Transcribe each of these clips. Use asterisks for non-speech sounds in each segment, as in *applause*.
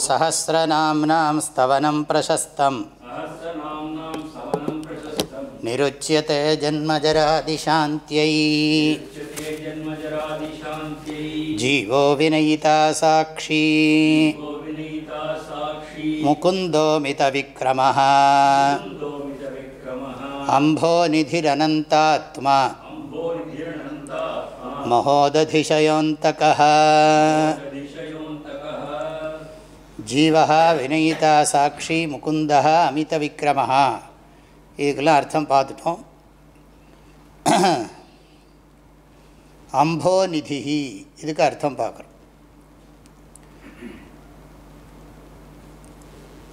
सहस्रनाम्नां स्तवनं प्रशस्तं निरुच्यते जन्मजरादिशान्त्यै। जीवो विनयिता साक्षी। मुकुन्दोमितविक्रमः। अम्भोनिधिरनन्तात्मा। महोदधिशयोऽन्तकः। ஜீவா வினயிதா சாட்சி முகுந்தா அமித அமிதவிக்ரமஹா. இதுக்கெல்லாம் அர்த்தம் பார்த்துட்டோம். அம்போ நிதிஹி. இதுக்கு அர்த்தம் பார்க்குறோம்.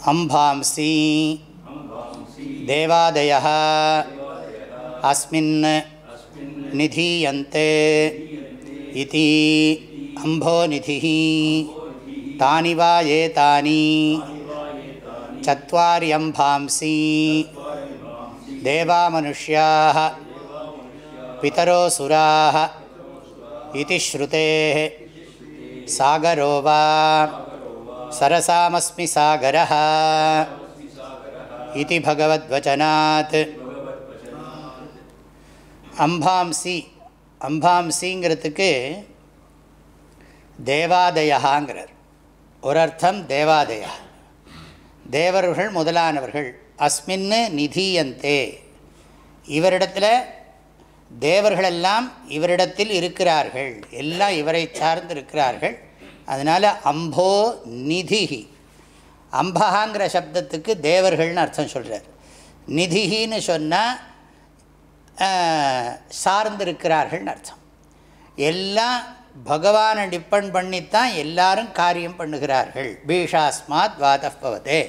அம்பாம்சி. தேவாதய அஸ்மின் நிதீயந்தே. இதி. அம்போ நிதி तानि वा एतानि चत्वार्यम्भांसि देवामनुष्याः पितरो सुराः इति श्रुतेः सागरो वा सरसामस्मि सागरः इति भगवद्वचनात् அம்பாம்சி அம்பாம்சிங்கிறதுக்கு தேவாதயாங்கிறார் ஒரு அர்த்தம் தேவாதயா. தேவர்கள் முதலானவர்கள். அஸ்மின்னு நிதியந்தே. இவரிடத்தில் தேவர்களெல்லாம் இவரிடத்தில் இருக்கிறார்கள். எல்லாம் இவரை சார்ந்து இருக்கிறார்கள் அதனால் அம்போ நிதிஹி. அம்பகாங்கிற சப்தத்துக்கு தேவர்கள்னு அர்த்தம் சொல்கிறார் நிதிஹின்னு சொன்னால் சார்ந்திருக்கிறார்கள்னு அர்த்தம். எல்லாம் பகவானை டிப்பெண்ட் பண்ணித்தான் எல்லாரும் காரியம் பண்ணுகிறார்கள். பீஷாஸ்மாத் வாதப்பவதே.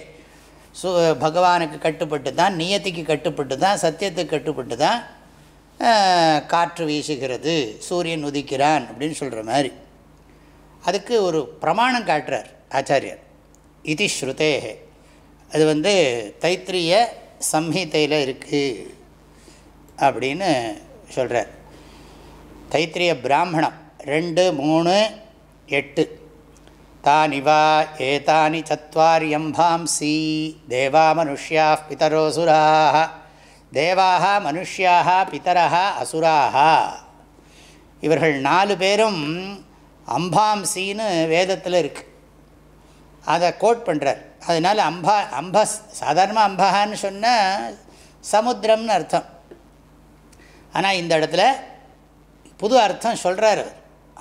சு பகவானுக்கு கட்டுப்பட்டு தான் நியத்திக்கு கட்டுப்பட்டு தான் சத்தியத்துக்கு கட்டுப்பட்டு தான் காற்று வீசுகிறது சூரியன் உதிக்கிறான் அப்படின்னு சொல்கிற மாதிரி. அதுக்கு ஒரு பிரமாணம் காட்டுறார் ஆச்சாரியர். இது ஸ்ருதேகே அது வந்து தைத்திரிய சம்ஹிதையில் இருக்குது அப்படின்னு சொல்கிறார் தைத்திரிய பிராமணம். ரெண்டு மூணு எட்டு. தானிவா ஏதானி சத்வாரியம்பாம்சி தேவா மனுஷியா பிதரோசுராக தேவாக மனுஷியாக பிதரக அசுராக இவர்கள் நாலு பேரும் அம்பாம்சின்னு வேதத்தில் இருக்குது அதை கோட் பண்ணுறார் அதனால் அம்பா அம்ப சாதாரணமாக அம்பகான்னு சொன்னால் சமுத்திரம்னு அர்த்தம். ஆனால் இந்த இடத்துல புது அர்த்தம் சொல்கிறார்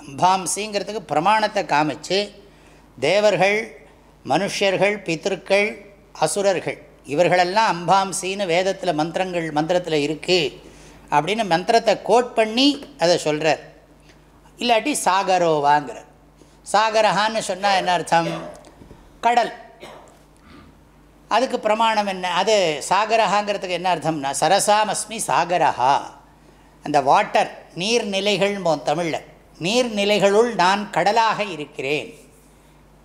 அம்பாம்சிங்கிறதுக்கு பிரமாணத்தை காமிச்சு தேவர்கள் மனுஷர்கள் பித்திருக்கள் அசுரர்கள் இவர்களெல்லாம் அம்பாம்சின்னு வேதத்தில் மந்திரங்கள் மந்திரத்தில் இருக்குது அப்படின்னு மந்திரத்தை கோட் பண்ணி அதை சொல்கிறார் இல்லாட்டி சாகரோவாங்கிறார். சாகரஹான்னு சொன்னால் என்ன அர்த்தம்? கடல். அதுக்கு பிரமாணம் என்ன? அது சாகரஹாங்கிறதுக்கு என்ன அர்த்தம்னா சரசாமஸ்மி சாகரஹா. அந்த வாட்டர் நீர்நிலைகள் தமிழில். நீர்நிலைகளுள் நான் கடலாக இருக்கிறேன்.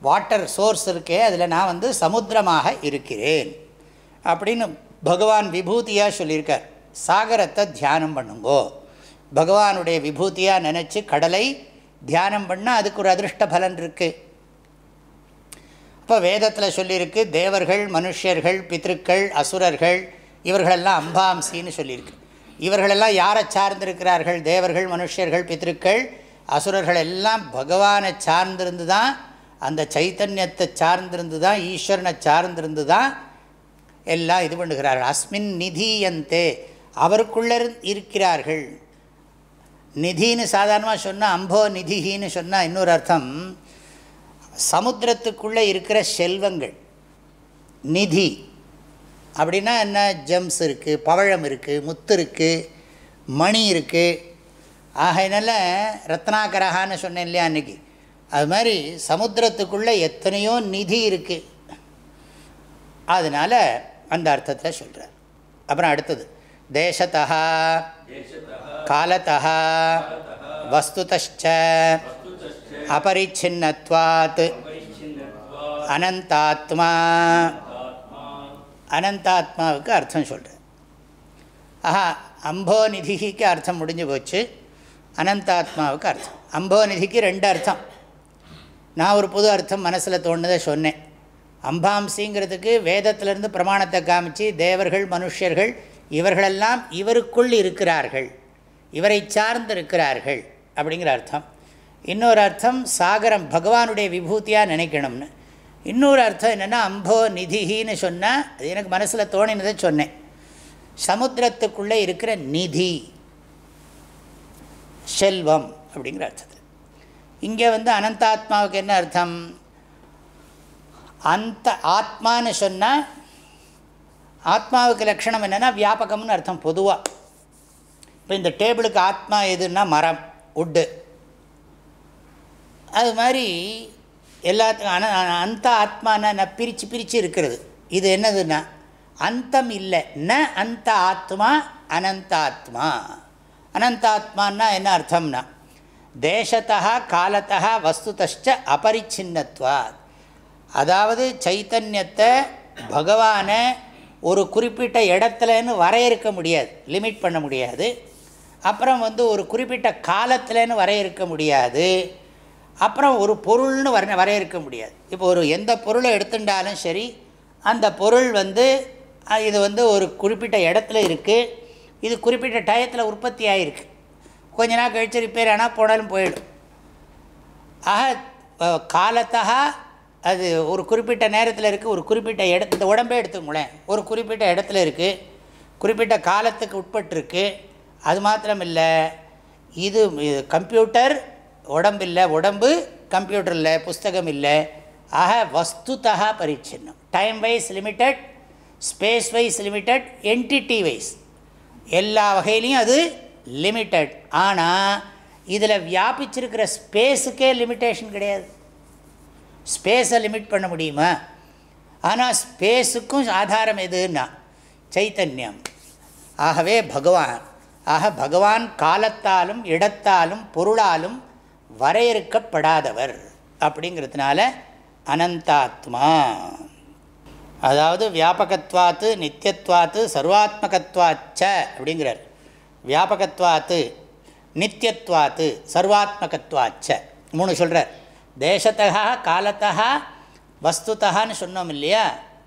வாட்டர் சோர்ஸ் இருக்கே அதில் நான் வந்து சமுத்திரமாக இருக்கிறேன். அப்படின்னு பகவான் விபூதியாக சொல்லியிருக்கார். சாகரத்தை தியானம் பண்ணுங்கோ. பகவானுடைய விபூதியாக நினச்சி கடலை தியானம் பண்ணால் அதுக்கு ஒரு அதிருஷ்ட பலன் இருக்குது இப்போ வேதத்தில் சொல்லியிருக்கு தேவர்கள் மனுஷர்கள் பித்ருக்கள் அசுரர்கள் இவர்களெல்லாம் அம்பாம்சின்னு சொல்லியிருக்கு. இவர்களெல்லாம் யாரை சார்ந்திருக்கிறார்கள்? தேவர்கள் மனுஷர்கள் பித்ருக்கள் அசுரர்கள் எல்லாம் பகவானை சார்ந்திருந்து தான் அந்த சைத்தன்யத்தை சார்ந்திருந்து தான் ஈஸ்வரனை சார்ந்திருந்து தான் எல்லாம் இது பண்ணுகிறார்கள். அஸ்மின் நிதியந்தே அவருக்குள்ளே இருக்கிறார்கள். நிதின்னு சாதாரணமாக சொன்னால் அம்போ நிதின்னு சொன்னால் இன்னொரு அர்த்தம் சமுத்திரத்துக்குள்ளே இருக்கிற செல்வங்கள். நிதி. அப்படின்னா என்ன? ஜெம்ஸ் இருக்குது பவழம் இருக்குது முத்து இருக்குது மணி இருக்குது ஆகையினால ரத்னாகரகான்னு சொன்னேன் இல்லையா அன்றைக்கி அது மாதிரி சமுத்திரத்துக்குள்ளே எத்தனையோ நிதி இருக்குது அதனால் அந்த அர்த்தத்தில் சொல்கிறார் அப்புறம் அடுத்தது தேசத்தா காலத்தா வஸ்துதச்ச அபரிச்சின்னத்வாத் அனந்தாத்மா. அனந்தாத்மாவுக்கு அர்த்தம் சொல்கிறேன் ஆஹா அம்போ நிதிக்கு அர்த்தம் முடிஞ்சு போச்சு. அனந்தாத்மாவுக்கு அர்த்தம். அம்போநிதிக்கு ரெண்டு அர்த்தம். நான் ஒரு புது அர்த்தம் மனசில் தோணுதை சொன்னேன். அம்பாம்சிங்கிறதுக்கு வேதத்திலிருந்து பிரமாணத்தை காமிச்சு தேவர்கள் மனுஷர்கள் இவர்களெல்லாம் இவருக்குள் இருக்கிறார்கள். இவரை சார்ந்து இருக்கிறார்கள் அப்படிங்கிற அர்த்தம். இன்னொரு அர்த்தம் சாகரம் பகவானுடைய விபூதியாக நினைக்கணும்னு. இன்னொரு அர்த்தம் என்னென்னா அம்போ நிதின்னு சொன்னால் அது எனக்கு மனசில் தோணினதை சொன்னேன். சமுத்திரத்துக்குள்ளே இருக்கிற நிதி. செல்வம் அப்படிங்கிற அர்த்தத்தில் இங்கே வந்து அனந்தாத்மாவுக்கு என்ன அர்த்தம்? அந்த ஆத்மான்னு சொன்னால் ஆத்மாவுக்கு லட்சணம் என்னென்னா வியாபகம்னு அர்த்தம் பொதுவாக இப்போ இந்த டேபிளுக்கு ஆத்மா எதுன்னா மரம் உட்டு அது மாதிரி எல்லாத்துக்கும் அன அந்த ஆத்மானா நான் பிரித்து பிரித்து இருக்கிறது. இது என்னதுன்னா அந்தம் இல்லை ந அந்த ஆத்மா அனந்த ஆத்மா அனந்தாத்மான்னா என்ன அர்த்தம்னா தேசத்தா காலத்தா வஸ்துதச்ச அபரிச்சின்னத்வாத். அதாவது சைத்தன்யத்தை பகவானை ஒரு குறிப்பிட்ட இடத்துலன்னு வரையறுக்க முடியாது லிமிட் பண்ண முடியாது. அப்புறம் வந்து ஒரு குறிப்பிட்ட காலத்துலன்னு வரையறுக்க முடியாது. அப்புறம் ஒரு பொருள்னு வர வரையறுக்க முடியாது. இப்போ ஒரு எந்த பொருளை எடுத்துட்டாலும் சரி அந்த பொருள் வந்து இது வந்து ஒரு குறிப்பிட்ட இடத்துல இருக்குது இது குறிப்பிட்ட டயத்தில் உற்பத்தி ஆகிருக்கு கொஞ்ச நாள் கழிச்சு ரிப்பேர் ஆனால் போனாலும் போயிடும். ஆக காலத்தா அது ஒரு குறிப்பிட்ட நேரத்தில் இருக்குது ஒரு குறிப்பிட்ட இடத்து இந்த உடம்பே எடுத்துங்களேன் ஒரு குறிப்பிட்ட இடத்துல இருக்குது குறிப்பிட்ட காலத்துக்கு உட்பட்டிருக்கு. அது மாத்திரம் இல்லை இது இது கம்ப்யூட்டர் உடம்பு இல்லை உடம்பு கம்ப்யூட்டர் இல்லை புஸ்தகம் இல்லை. ஆக வஸ்துதா பரிச்சின்னம். Time wise limited space wise limited entity wise எல்லா வகையிலையும் அது லிமிட்டட் ஆனால் இதில் வியாபிச்சிருக்கிற ஸ்பேஸுக்கே லிமிட்டேஷன் கிடையாது. ஸ்பேஸை லிமிட் பண்ண முடியுமா? ஆனால் ஸ்பேஸுக்கும் ஆதாரம் எதுன்னா சைத்தன்யம். ஆகவே பகவான் ஆக பகவான் காலத்தாலும் இடத்தாலும் பொருளாலும் வரையறுக்கப்படாதவர். அப்படிங்கிறதுனால அனந்தாத்மா. அதாவது வியாபகத்வாத்து நித்தியத்வாத்து சர்வாத்மகத்வாச்ச அப்படிங்கிறார். வியாபகத்வாத்து நித்தியத்வாத்து சர்வாத்மகத்வாச்ச. மூணு சொல்கிறார் தேசத்தகா காலத்தா வஸ்துத்தகான்னு சொன்னோம் இல்லையா?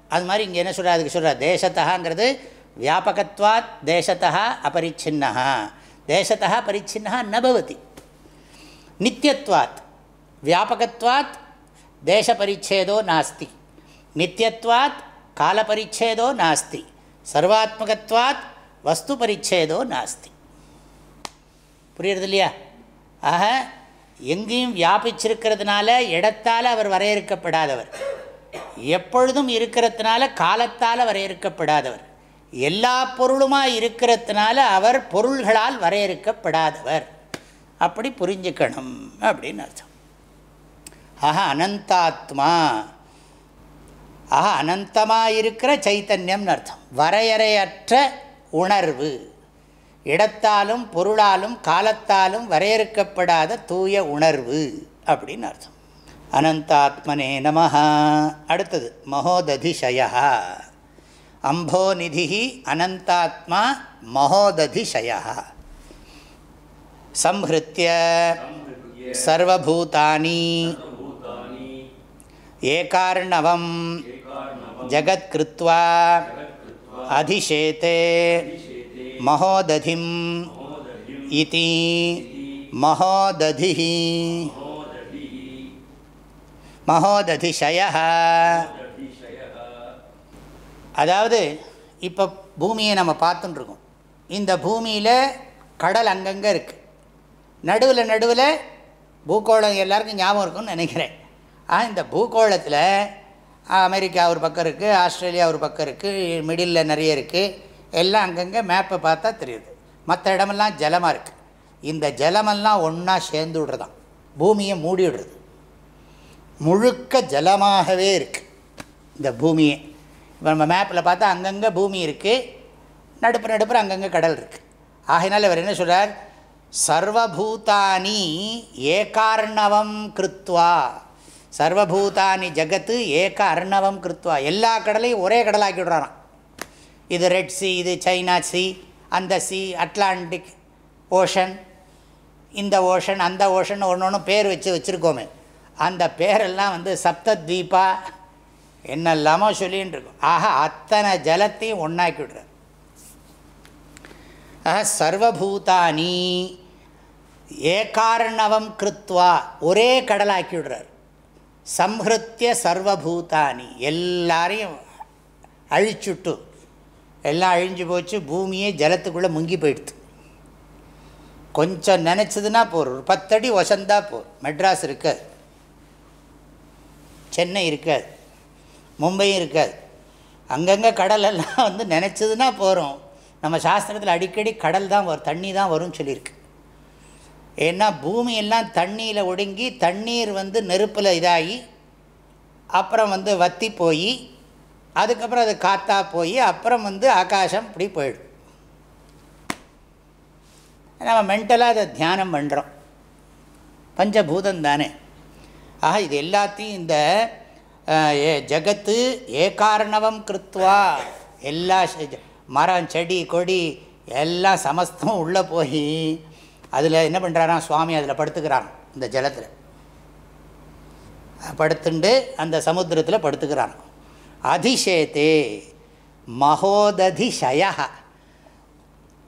அது மாதிரி இங்கே என்ன சொல்கிறார் அதுக்கு சொல்கிறார் தேசத்தகாங்கிறது வியாபகத்வாத் தேசத்தா அபரிச்சின்னா தேசத்தா பரிச்சின்னா நபவதி நித்தியத்வாத் வியாபகத்வாத் தேசபரிச்சேதோ நாஸ்தி. நித்தியத்வாத் காலபரிச்சேதோ நாஸ்தி. சர்வாத்மகத்வாத் வஸ்து பரிச்சேதோ நாஸ்தி. புரியுறது இல்லையா ஆக எங்கேயும் வியாபிச்சிருக்கிறதுனால இடத்தால் அவர் வரையறுக்கப்படாதவர். எப்பொழுதும் இருக்கிறதுனால காலத்தால் வரையறுக்கப்படாதவர். எல்லா பொருளுமாக இருக்கிறதுனால அவர் பொருள்களால் வரையறுக்கப்படாதவர். அப்படி புரிஞ்சுக்கணும் அப்படின்னு அர்த்தம். ஆஹா அனந்தாத்மா ஆஹா அனந்தமாக இருக்கிற சைத்தன்யம்னு அர்த்தம். வரையறையற்ற உணர்வு. இடத்தாலும் பொருளாலும் காலத்தாலும் வரையறுக்கப்படாத தூய உணர்வு அப்படின்னு அர்த்தம். அனந்தாத்மனே நமஹ. அடுத்தது மகோததிஷய. அம்போநிதி அனந்தாத்மா மகோததிஷய. சம்ஹிருத்திய சர்வபூதானி. ஏகார்ணவம். ஜகத்கிருத்வா அதிஷேதே மகோததிம் இதி மகோததி மகோததிஷய அதாவது இப்போ பூமியை நம்ம பார்த்துட்டுருக்கோம். இந்த பூமியில் கடல் அங்கங்கே இருக்குது நடுவில் நடுவில் பூகோளம் எல்லாருக்கும் ஞாபகம் இருக்கும்னு நினைக்கிறேன். ஆனால் இந்த பூகோளத்தில் அமெரிக்கா ஒரு பக்கம் இருக்குது ஆஸ்திரேலியா ஒரு பக்கம் இருக்குது மிடில் நிறைய இருக்குது எல்லாம் அங்கங்கே மேப்பை பார்த்தா தெரியுது. மற்ற இடமெல்லாம் ஜலமாக இருக்குது இந்த ஜலமெல்லாம் ஒன்றா சேர்ந்து விடுறதான் பூமியை மூடி விடுறது. முழுக்க ஜலமாகவே இருக்குது இந்த பூமியை. இப்போ நம்ம மேப்பில் பார்த்தா அங்கங்கே பூமி இருக்குது நடுப்பு நடுப்புற அங்கங்கே கடல் இருக்குது ஆகையினால் இவர் என்ன சொல்கிறார் சர்வபூதானி ஏகார்ணவம் கிருத்வா. சர்வபூதானி ஜகத்து ஏக அர்ணவம் கிருத்வா. எல்லா கடலையும் ஒரே கடலாக்கி விடுறாராம் இது ரெட் சி இது சைனா சி அந்த சி அட்லாண்டிக் ஓஷன் இந்த ஓஷன் அந்த ஓஷன் ஒன்று ஒன்று பேர் வச்சு வச்சுருக்கோமே. அந்த பேரெல்லாம் வந்து சப்தத்வீபா என்னெல்லாமோ சொல்லின்னு இருக்கும் ஆக அத்தனை ஜலத்தையும் ஒன்றாக்கி விடுறார் ஆக சர்வபூதானி ஏகார்ணவம் கிருத்வா ஒரே கடலாக்கி விடுறார் சம்ஹிருத்திய சர்வபூதானி. எல்லாரையும் அழிச்சுட்டு எல்லாம் அழிஞ்சு போச்சு பூமியே ஜலத்துக்குள்ளே முங்கி போயிடுது. கொஞ்சம் நினச்சதுன்னா போகிறோம் ஒரு பத்தடி வசந்தா போர். மெட்ராஸ் இருக்காது. சென்னை இருக்காது. மும்பையும் இருக்காது. அங்கங்கே கடலெல்லாம் வந்து நினச்சதுன்னா போகிறோம் நம்ம சாஸ்திரத்தில் அடிக்கடி கடல் தான் வரும் தண்ணி தான் வரும்னு சொல்லியிருக்கு. ஏன்னா பூமியெல்லாம் தண்ணியில் ஒடுங்கி தண்ணீர் வந்து நெருப்பில் இதாகி அப்புறம் வந்து வத்தி போய் அதுக்கப்புறம் அது காற்றா போய் அப்புறம் வந்து ஆகாசம் இப்படி போயிடும். நம்ம மென்டலாக அதை தியானம் பண்ணுறோம் பஞ்சபூதம் தானே. ஆக இது எல்லாத்தையும் இந்த ஏ ஜகத்து ஏகாரணவம் கிருத்வா எல்லா மரம் செடி கொடி எல்லாம் சமஸ்தமும் உள்ளே போய் அதில் என்ன பண்ணுறாராம் சுவாமி அதில் படுத்துக்கிறான் இந்த ஜலத்தில். படுத்துண்டு அந்த சமுத்திரத்தில் படுத்துக்கிறான் அதிசேத்தே மகோததிஷய.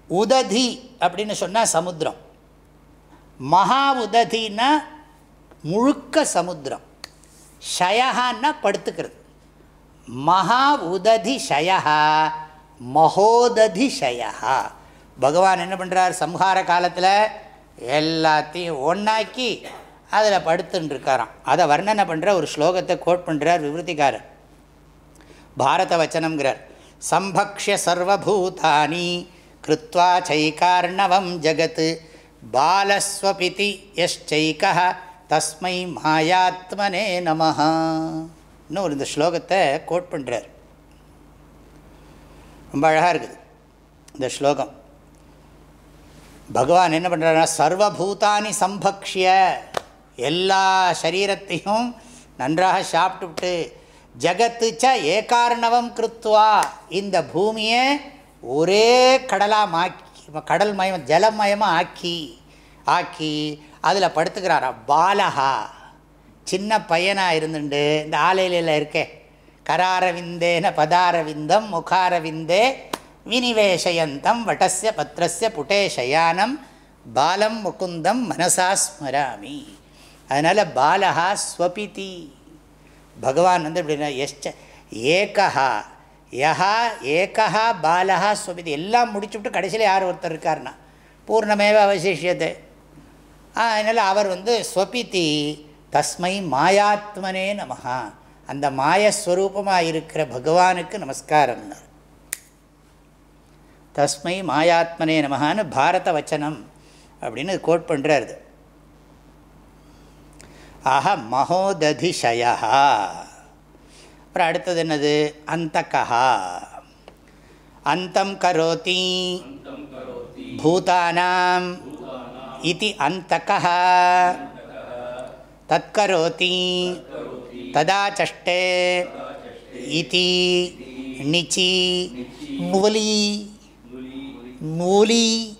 உததி அப்படின்னு சொன்னால் சமுத்திரம். மகா உததினா முழுக்க சமுத்திரம். ஷயஹான்னா படுத்துக்கிறது. மகா உததி ஷயா மகோததி ஷயா பகவான் என்ன பண்ணுறார் சம்ஹார காலத்தில் எல்லாத்தையும் ஒன்றாக்கி அதில் படுத்துன்ட்ருக்காராம் அதை வர்ணனை பண்ணுற ஒரு ஸ்லோகத்தை கோட் பண்ணுறார் விவருத்திக்காரர். பாரத வச்சனங்கிறார் சம்பக்ஷ சர்வபூதானி கிருத்வா சைகார்ணவம் ஜகத்து பாலஸ்வபிதி எஷ்சைக தஸ்மை மாயாத்மனே நமஹா இன்னும் ஒரு இந்த ஸ்லோகத்தை கோட் பண்ணுறார் ரொம்ப அழகாக இருக்குது இந்த ஸ்லோகம். பகவான் என்ன பண்ணுறாருன்னா சர்வபூதானி சம்பக்ஷிய எல்லா சரீரத்தையும் நன்றாக சாப்பிட்டுவிட்டு ஜகத்து ச ஏகார்ணவம் கிருத்வா இந்த பூமியை ஒரே கடலாக ஆக்கி கடல் மயம் ஜலமயமாக ஆக்கி ஆக்கி அதில் படுத்துக்கிறாரா? பாலகா. சின்ன பையனாக இருந்துண்டு இந்த ஆலையில இருக்கே. கராரவிந்தேன பதாரவிந்தம் முகாரவிந்தே வினிவேஷயந்தம் வட்டஸ்ய பத்திரஸ்ய புட்டேஷயானம் பாலம் முகுந்தம் மனசா ஸ்மராமி அதனால் பாலகா ஸ்வபிதி பகவான் வந்து எப்படின்னா எஷ்ட ஏகா யஹா ஏகா பாலகா ஸ்வபிதி எல்லாம் முடிச்சுவிட்டு கடைசியில் யார் ஒருத்தர் இருக்கார்னா பூர்ணமேவ அவசிஷியது. அதனால் அவர் வந்து ஸ்வபிதி தஸ்மை மாயாத்மனே நமஹா. அந்த மாயஸ்வரூபமாக இருக்கிற பகவானுக்கு நமஸ்காரம்னார். தஸ்மை மாயாத்மனே நமகான்னு பாரத வச்சனம் அப்படின்னு கோட் பண்ணுறாரு ஆஹா மகோததிஷயா. அப்புறம் அடுத்தது என்னது? அந்தகா அந்தம் கரோதி. பூதானாம். இது அந்தகா தத்கரோதி. ததா சஷ்டே இதி நிச்சி. நுவலி நூலி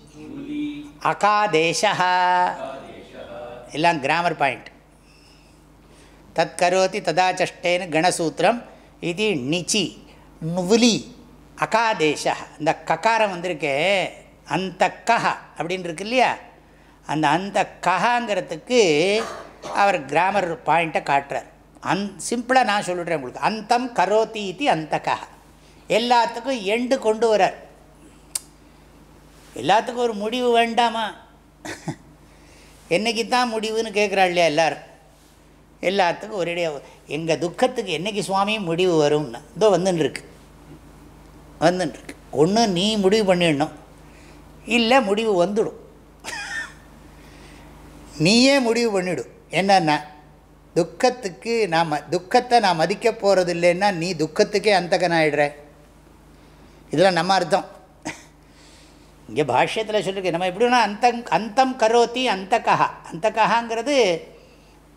அகாதேசா எல்லாம் கிராமர் பாயிண்ட் தத் கரோதி ததா சஷ்டேன்னு கணசூத்திரம். இது நிச்சி நுவலி அகாதேசா இந்த கக்காரம் வந்திருக்கே அந்த கஹ அப்படின்னு இருக்கு இல்லையா? அந்த அந்த கஹாங்கிறதுக்கு அவர் கிராமர் பாயிண்ட்டை காட்டுறார். அந் சிம்பிளாக நான் சொல்லிடுறேன் உங்களுக்கு. அந்தம் கரோத்தி இது அந்தகா எல்லாத்துக்கும் எண்டு கொண்டு வரார் எல்லாத்துக்கும் ஒரு முடிவு வேண்டாமா? என்னைக்கு தான் முடிவுன்னு கேட்குறாள் இல்லையா எல்லோரும்? எல்லாத்துக்கும் ஒரேடியாக எங்கள் துக்கத்துக்கு என்றைக்கு சுவாமி முடிவு வரும்னு. இதோ வந்துன்னு வந்துன்ட்ருக்கு ஒன்று நீ முடிவு பண்ணிடணும். இல்லை முடிவு வந்துடும். நீயே முடிவு பண்ணிவிடும் என்னென்னா துக்கத்துக்கு நாம் துக்கத்தை நான் மதிக்க போகிறது இல்லைன்னா நீ துக்கத்துக்கே அந்தகன் ஆகிடுற இதெல்லாம் நம்ம அர்த்தம். இங்கே பாஷ்யத்தில் சொல்லியிருக்கு நம்ம எப்படின்னா அந்தம் அந்தம் கரோத்தி அந்தகா அந்தகாங்கிறது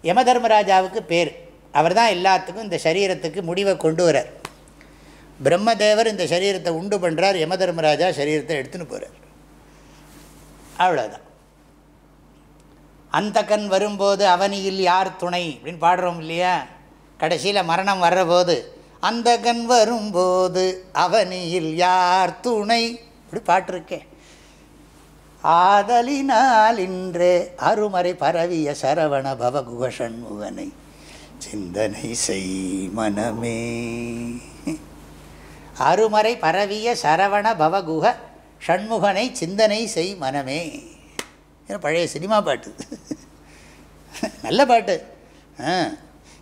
யமதர்மராஜாவுக்கு பேர். அவர் தான் எல்லாத்துக்கும் இந்த சரீரத்துக்கு முடிவை கொண்டு வரார் பிரம்மதேவர் இந்த சரீரத்தை உண்டு பண்ணுறார் யமதர்மராஜா சரீரத்தை எடுத்துன்னு போகிறார் அவ்வளோதான் அந்தகன் வரும்போது அவனியில் யார் துணை அப்படின்னு பாடுறோம் இல்லையா? கடைசியில் மரணம் வர்றபோது அந்தகன் வரும்போது அவனியில் யார் துணை? இப்படி பாட்டிருக்கேன் ஆதலினால் இன்றே அருமறை பரவிய சரவண பவகுக சண்முகனை சிந்தனை செய் மனமே. அருமறை பரவிய சரவண பவகுக ஷண்முகனை சிந்தனை செய் மனமே. பழைய சினிமா பாட்டு. நல்ல பாட்டு.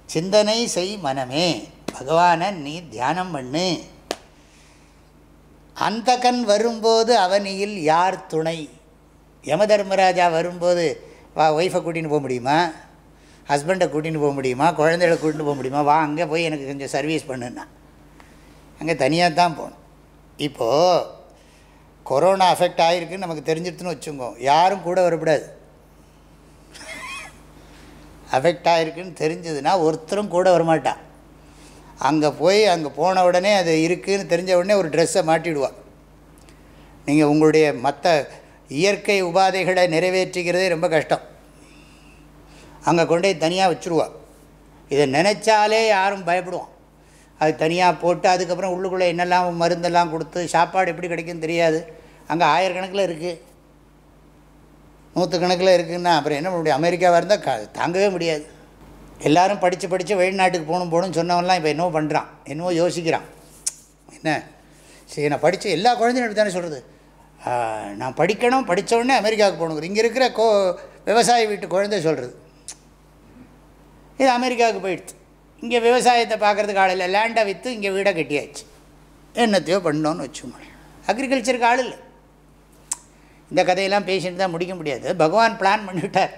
சிந்தனை செய் மனமே பகவானை நீ தியானம் பண்ணு. அந்தகன் வரும்போது அவனியில் யார் துணை? யம தர்மராஜா வரும்போது வா ஒய்ஃபை கூட்டின்னு போக முடியுமா? ஹஸ்பண்டை கூட்டின்னு போக முடியுமா? குழந்தைகளை கூட்டின்னு போக முடியுமா? வா அங்கே போய் எனக்கு கொஞ்சம் சர்வீஸ் பண்ணுன்னா. அங்கே தனியாக தான் போகணும். இப்போது கொரோனா அஃபெக்ட் ஆகிருக்குன்னு நமக்கு தெரிஞ்சிருத்துன்னு வச்சுக்கோ. யாரும் கூட வரக்கூடாது. அஃபெக்ட் ஆகிருக்குன்னு தெரிஞ்சதுன்னா ஒருத்தரும் கூட வரமாட்டான் அங்கே போய் அங்கே போன உடனே அது இருக்குதுன்னு தெரிஞ்ச உடனே ஒரு ட்ரெஸ்ஸை மாட்டிவிடுவான் நீங்கள் உங்களுடைய மற்ற இயற்கை உபாதைகளை நிறைவேற்றிக்கிறதே ரொம்ப கஷ்டம். அங்கே கொண்டே தனியாக வச்சுருவா. இதை நினச்சாலே யாரும் பயப்படுவோம் அது தனியாக போட்டு அதுக்கப்புறம் உள்ளுக்குள்ளே என்னெல்லாம் மருந்தெல்லாம் கொடுத்து சாப்பாடு எப்படி கிடைக்குன்னு தெரியாது. அங்கே ஆயிரக்கணக்கில் இருக்குது நூற்றுக்கணக்கில் இருக்குதுன்னா அப்புறம் என்ன முடியும் அமெரிக்காவாக இருந்தால் க தாங்கவே முடியாது. எல்லோரும் படித்து படித்து வெளிநாட்டுக்கு போகணும் போகணும்னு சொன்னவன்லாம் இப்போ என்னவோ பண்ணுறான் என்னவோ யோசிக்கிறான். என்ன? சரி நான் படித்து எல்லா குழந்தையும் தானே சொல்கிறது நான் படிக்கணும் படித்தோடனே அமெரிக்காவுக்கு போகணுங்கிற இங்கே இருக்கிற கோ விவசாய வீட்டு குழந்தை சொல்கிறது இது அமெரிக்காவுக்கு போயிடுச்சு. இங்கே விவசாயத்தை பார்க்குறதுக்கு ஆள் இல்லை. லேண்டை விற்று இங்கே வீடை கட்டியாச்சு. என்னத்தையோ பண்ணோன்னு வச்சுக்கோங்க. அக்ரிகல்ச்சருக்கு ஆள் இல்லை. இந்த கதையெல்லாம் பேசிட்டு தான் முடிக்க முடியாது. பகவான் பிளான் பண்ணிவிட்டார்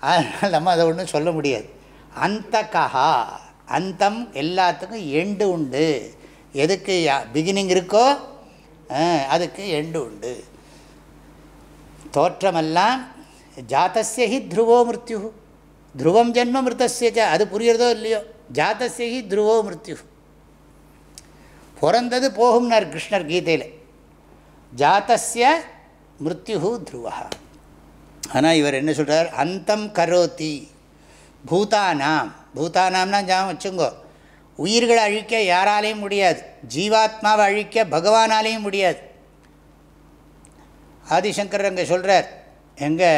அதனால் நம்ம அதை ஒன்றும் சொல்ல முடியாது. அந்த கஹா அந்தம் எல்லாத்துக்கும் எண்டு உண்டு. எதுக்கு பிகினிங் இருக்கோ அதுக்கு எண்டு உண்டு. தோற்றமெல்லாம் ஜாத்தசிய ஹி த்ருவோ மிருத்யு த்ருவம் ஜென்ம மிருத்தசிய அது புரியறதோ இல்லையோ? ஜாத்தசிய ஹி த்ருவோ மிருத்யு பிறந்தது போகும்னார் கிருஷ்ணர் கீதையில். ஜாத்தசிய மிருத்யு த்ருவா ஆனால் இவர் என்ன சொல்கிறார் அந்தம் கரோத்தி பூதானாம். பூதானாம்னா ஜாம் வச்சுங்கோ. உயிர்களை அழிக்க யாராலையும் முடியாது. ஜீவாத்மாவை அழிக்க பகவானாலேயும் முடியாது. ஆதிசங்கர் அங்கே சொல்கிறார் எங்கே?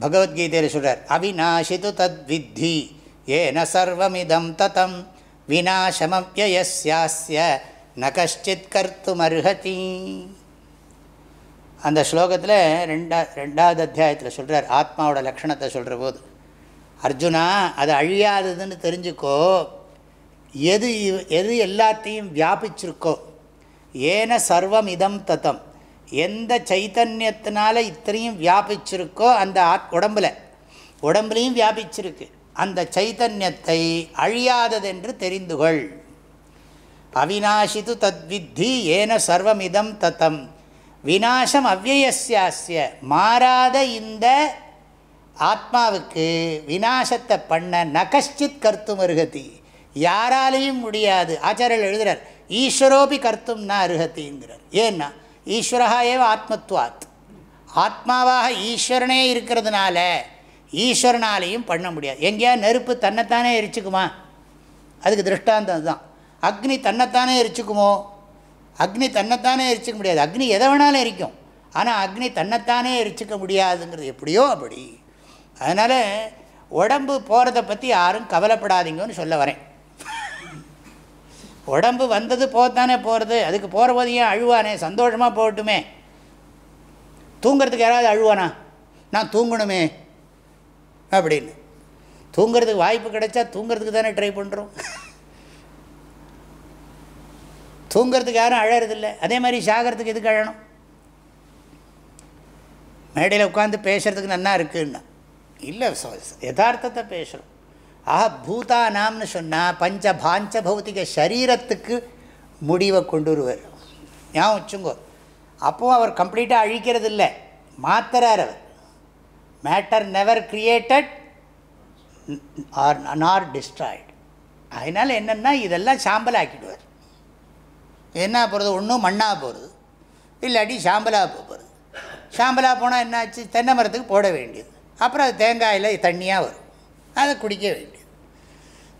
பகவத்கீதையில் சொல்கிறார் அவிநாசிது தத் வித்தி ஏன சர்வமிதம் ததம் விநாசமவியஸ்யாஸ்ய ந கஷ்டித் கர்த்துமர்ஹதி. அந்த ஸ்லோகத்தில் ரெண்டா ரெண்டாவது அத்தியாயத்தில் சொல்கிறார் ஆத்மாவோட லக்ஷணத்தை சொல்கிற போது. அர்ஜுனா அது அழியாததுன்னு தெரிஞ்சுக்கோ. எது எது எல்லாத்தையும் வியாபிச்சிருக்கோ ஏன சர்வம் இதம் தத்தம் எந்த சைத்தன்யத்தினால இத்தனையும் வியாபிச்சிருக்கோ அந்த ஆத் உடம்பில் உடம்புலையும் வியாபிச்சிருக்கு. அந்த சைத்தன்யத்தை அழியாததென்று தெரிந்துகொள். அவிநாசித்து தத்வித்தி ஏன சர்வமிதம் தத்தம் விநாசம் அவ்வயசியாசிய மாறாத இந்த ஆத்மாவுக்கு விநாசத்தை பண்ண நகஷ்டித் கர்த்தும் அருகதி யாராலையும் முடியாது. ஆச்சாரியர் எழுதுகிறார் ஈஸ்வரோபி கர்த்தும் நான் அருகத்திங்கிறார் ஏன்னா ஈஸ்வரா ஏவ ஆத்மத்வாத் ஆத்மாவாக ஈஸ்வரனே இருக்கிறதுனால ஈஸ்வரனாலையும் பண்ண முடியாது. எங்கேயா நெருப்பு தன்னைத்தானே எரிச்சுக்குமா? அதுக்கு திருஷ்டாந்தம் தான் அக்னி தன்னைத்தானே எரிச்சுக்குமோ? அக்னி தன்னைத்தானே எரிச்சிக்க முடியாது. அக்னி எதை வேணாலும் எரிக்கும். ஆனால் அக்னி தன்னைத்தானே எரிச்சிக்க முடியாதுங்கிறது எப்படியோ அப்படி. அதனால் உடம்பு போகிறத பற்றி யாரும் கவலைப்படாதீங்கன்னு சொல்ல வரேன். உடம்பு வந்தது போத்தானே போகிறது அதுக்கு போகிற போது ஏன் அழுவானே? சந்தோஷமாக போகட்டுமே. தூங்கிறதுக்கு யாராவது அழுவானா? நான் தூங்கணுமே. அப்படின்னு. தூங்கிறதுக்கு வாய்ப்பு கிடைச்சா தூங்கிறதுக்கு தானே ட்ரை பண்ணுறோம் தூங்கிறதுக்கு யாரும் அழறதில்ல. அதே மாதிரி சாகிறதுக்கு எதுக்கு அழணும்? மேடையில் உட்காந்து பேசுகிறதுக்கு நன்னா இருக்குன்னா. இல்லை யதார்த்தத்தை பேசுகிறோம் ஆஹா பூதானாம்னு சொன்னால் பஞ்ச பாஞ்ச பௌத்திக சரீரத்துக்கு முடிவை கொண்டு வருவார் ஞாபகம் வச்சுங்கோ. அப்போது அவர் கம்ப்ளீட்டாக அழிக்கிறது இல்லை மாத்துறார் அவர். Matter never created or nor destroyed அதனால் என்னென்னா இதெல்லாம் சாம்பல் ஆக்கிடுவார் என்ன போகிறது ஒன்றும் மண்ணாக போகிறது இல்லாட்டி சாம்பலாக போகிறது சாம்பலாக போனால் என்னாச்சு? தென்னை மரத்துக்கு போட வேண்டியது. அப்புறம் அது தேங்காயில் தண்ணியாக வரும். அதை குடிக்க வேண்டியது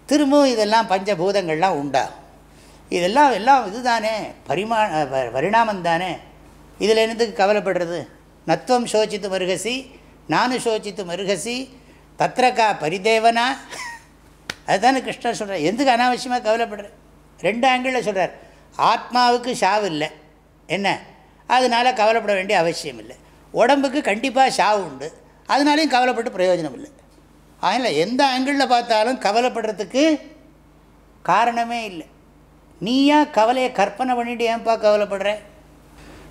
திரும்பவும் இதெல்லாம் பஞ்சபூதங்கள்லாம் உண்டாகும் இதெல்லாம் எல்லாம் இதுதானே? பரிமா பரிணாமம் தானே? இதில் என்னதுக்கு கவலைப்படுறது? நத்துவம் சோச்சித்து மருகசி நானும் சோச்சித்து மருகசி தத்ரக்கா பரிதேவனா? அதுதானே கிருஷ்ணர் சொல்கிறார் எதுக்கு அனாவசியமாக கவலைப்படுற? ரெண்டு ஆங்கிளில் சொல்கிறார் ஆத்மாவுக்கு ஷாவு இல்லை. என்ன? அதனால் கவலைப்பட வேண்டிய அவசியம் இல்லை. உடம்புக்கு கண்டிப்பாக ஷாவு உண்டு. அதனாலையும் கவலைப்பட்டு பிரயோஜனம் இல்லை. அதில் எந்த ஆங்கிளில் பார்த்தாலும் கவலைப்படுறதுக்கு காரணமே இல்லை. நீயா கவலையை கற்பனை பண்ணிட்டு ஏன்பா கவலைப்படுற?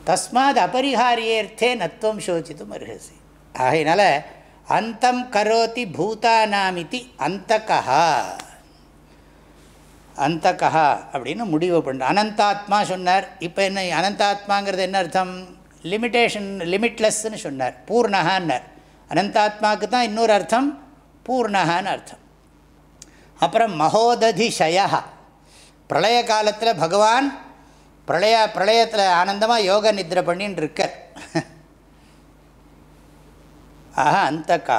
தஸ்மாத் அபரிஹாரியர்த்தே நத்துவம் சோச்சித்தும் அருகசி. ஆகையினால அந்தம் கரோதி பூதானாமிதி அந்தகா அந்தகா அப்படின்னு முடிவு பண்ண. அனந்தாத்மா சொன்னார். இப்போ என்ன அனந்தாத்மாங்கிறது என்ன அர்த்தம்? லிமிட்டேஷன் லிமிட்லெஸ்ன்னு சொன்னார். பூர்ணகான்னார் அனந்தாத்மாவுக்கு தான் இன்னொரு அர்த்தம் பூர்ணகான்னு அர்த்தம். அப்புறம் மகோததிஷயா பிரளய காலத்தில் பகவான் பிரளய பிரளயத்தில் ஆனந்தமாக யோக நித்ரை பண்ணின்னு இருக்கார். ஆஹா அந்தகா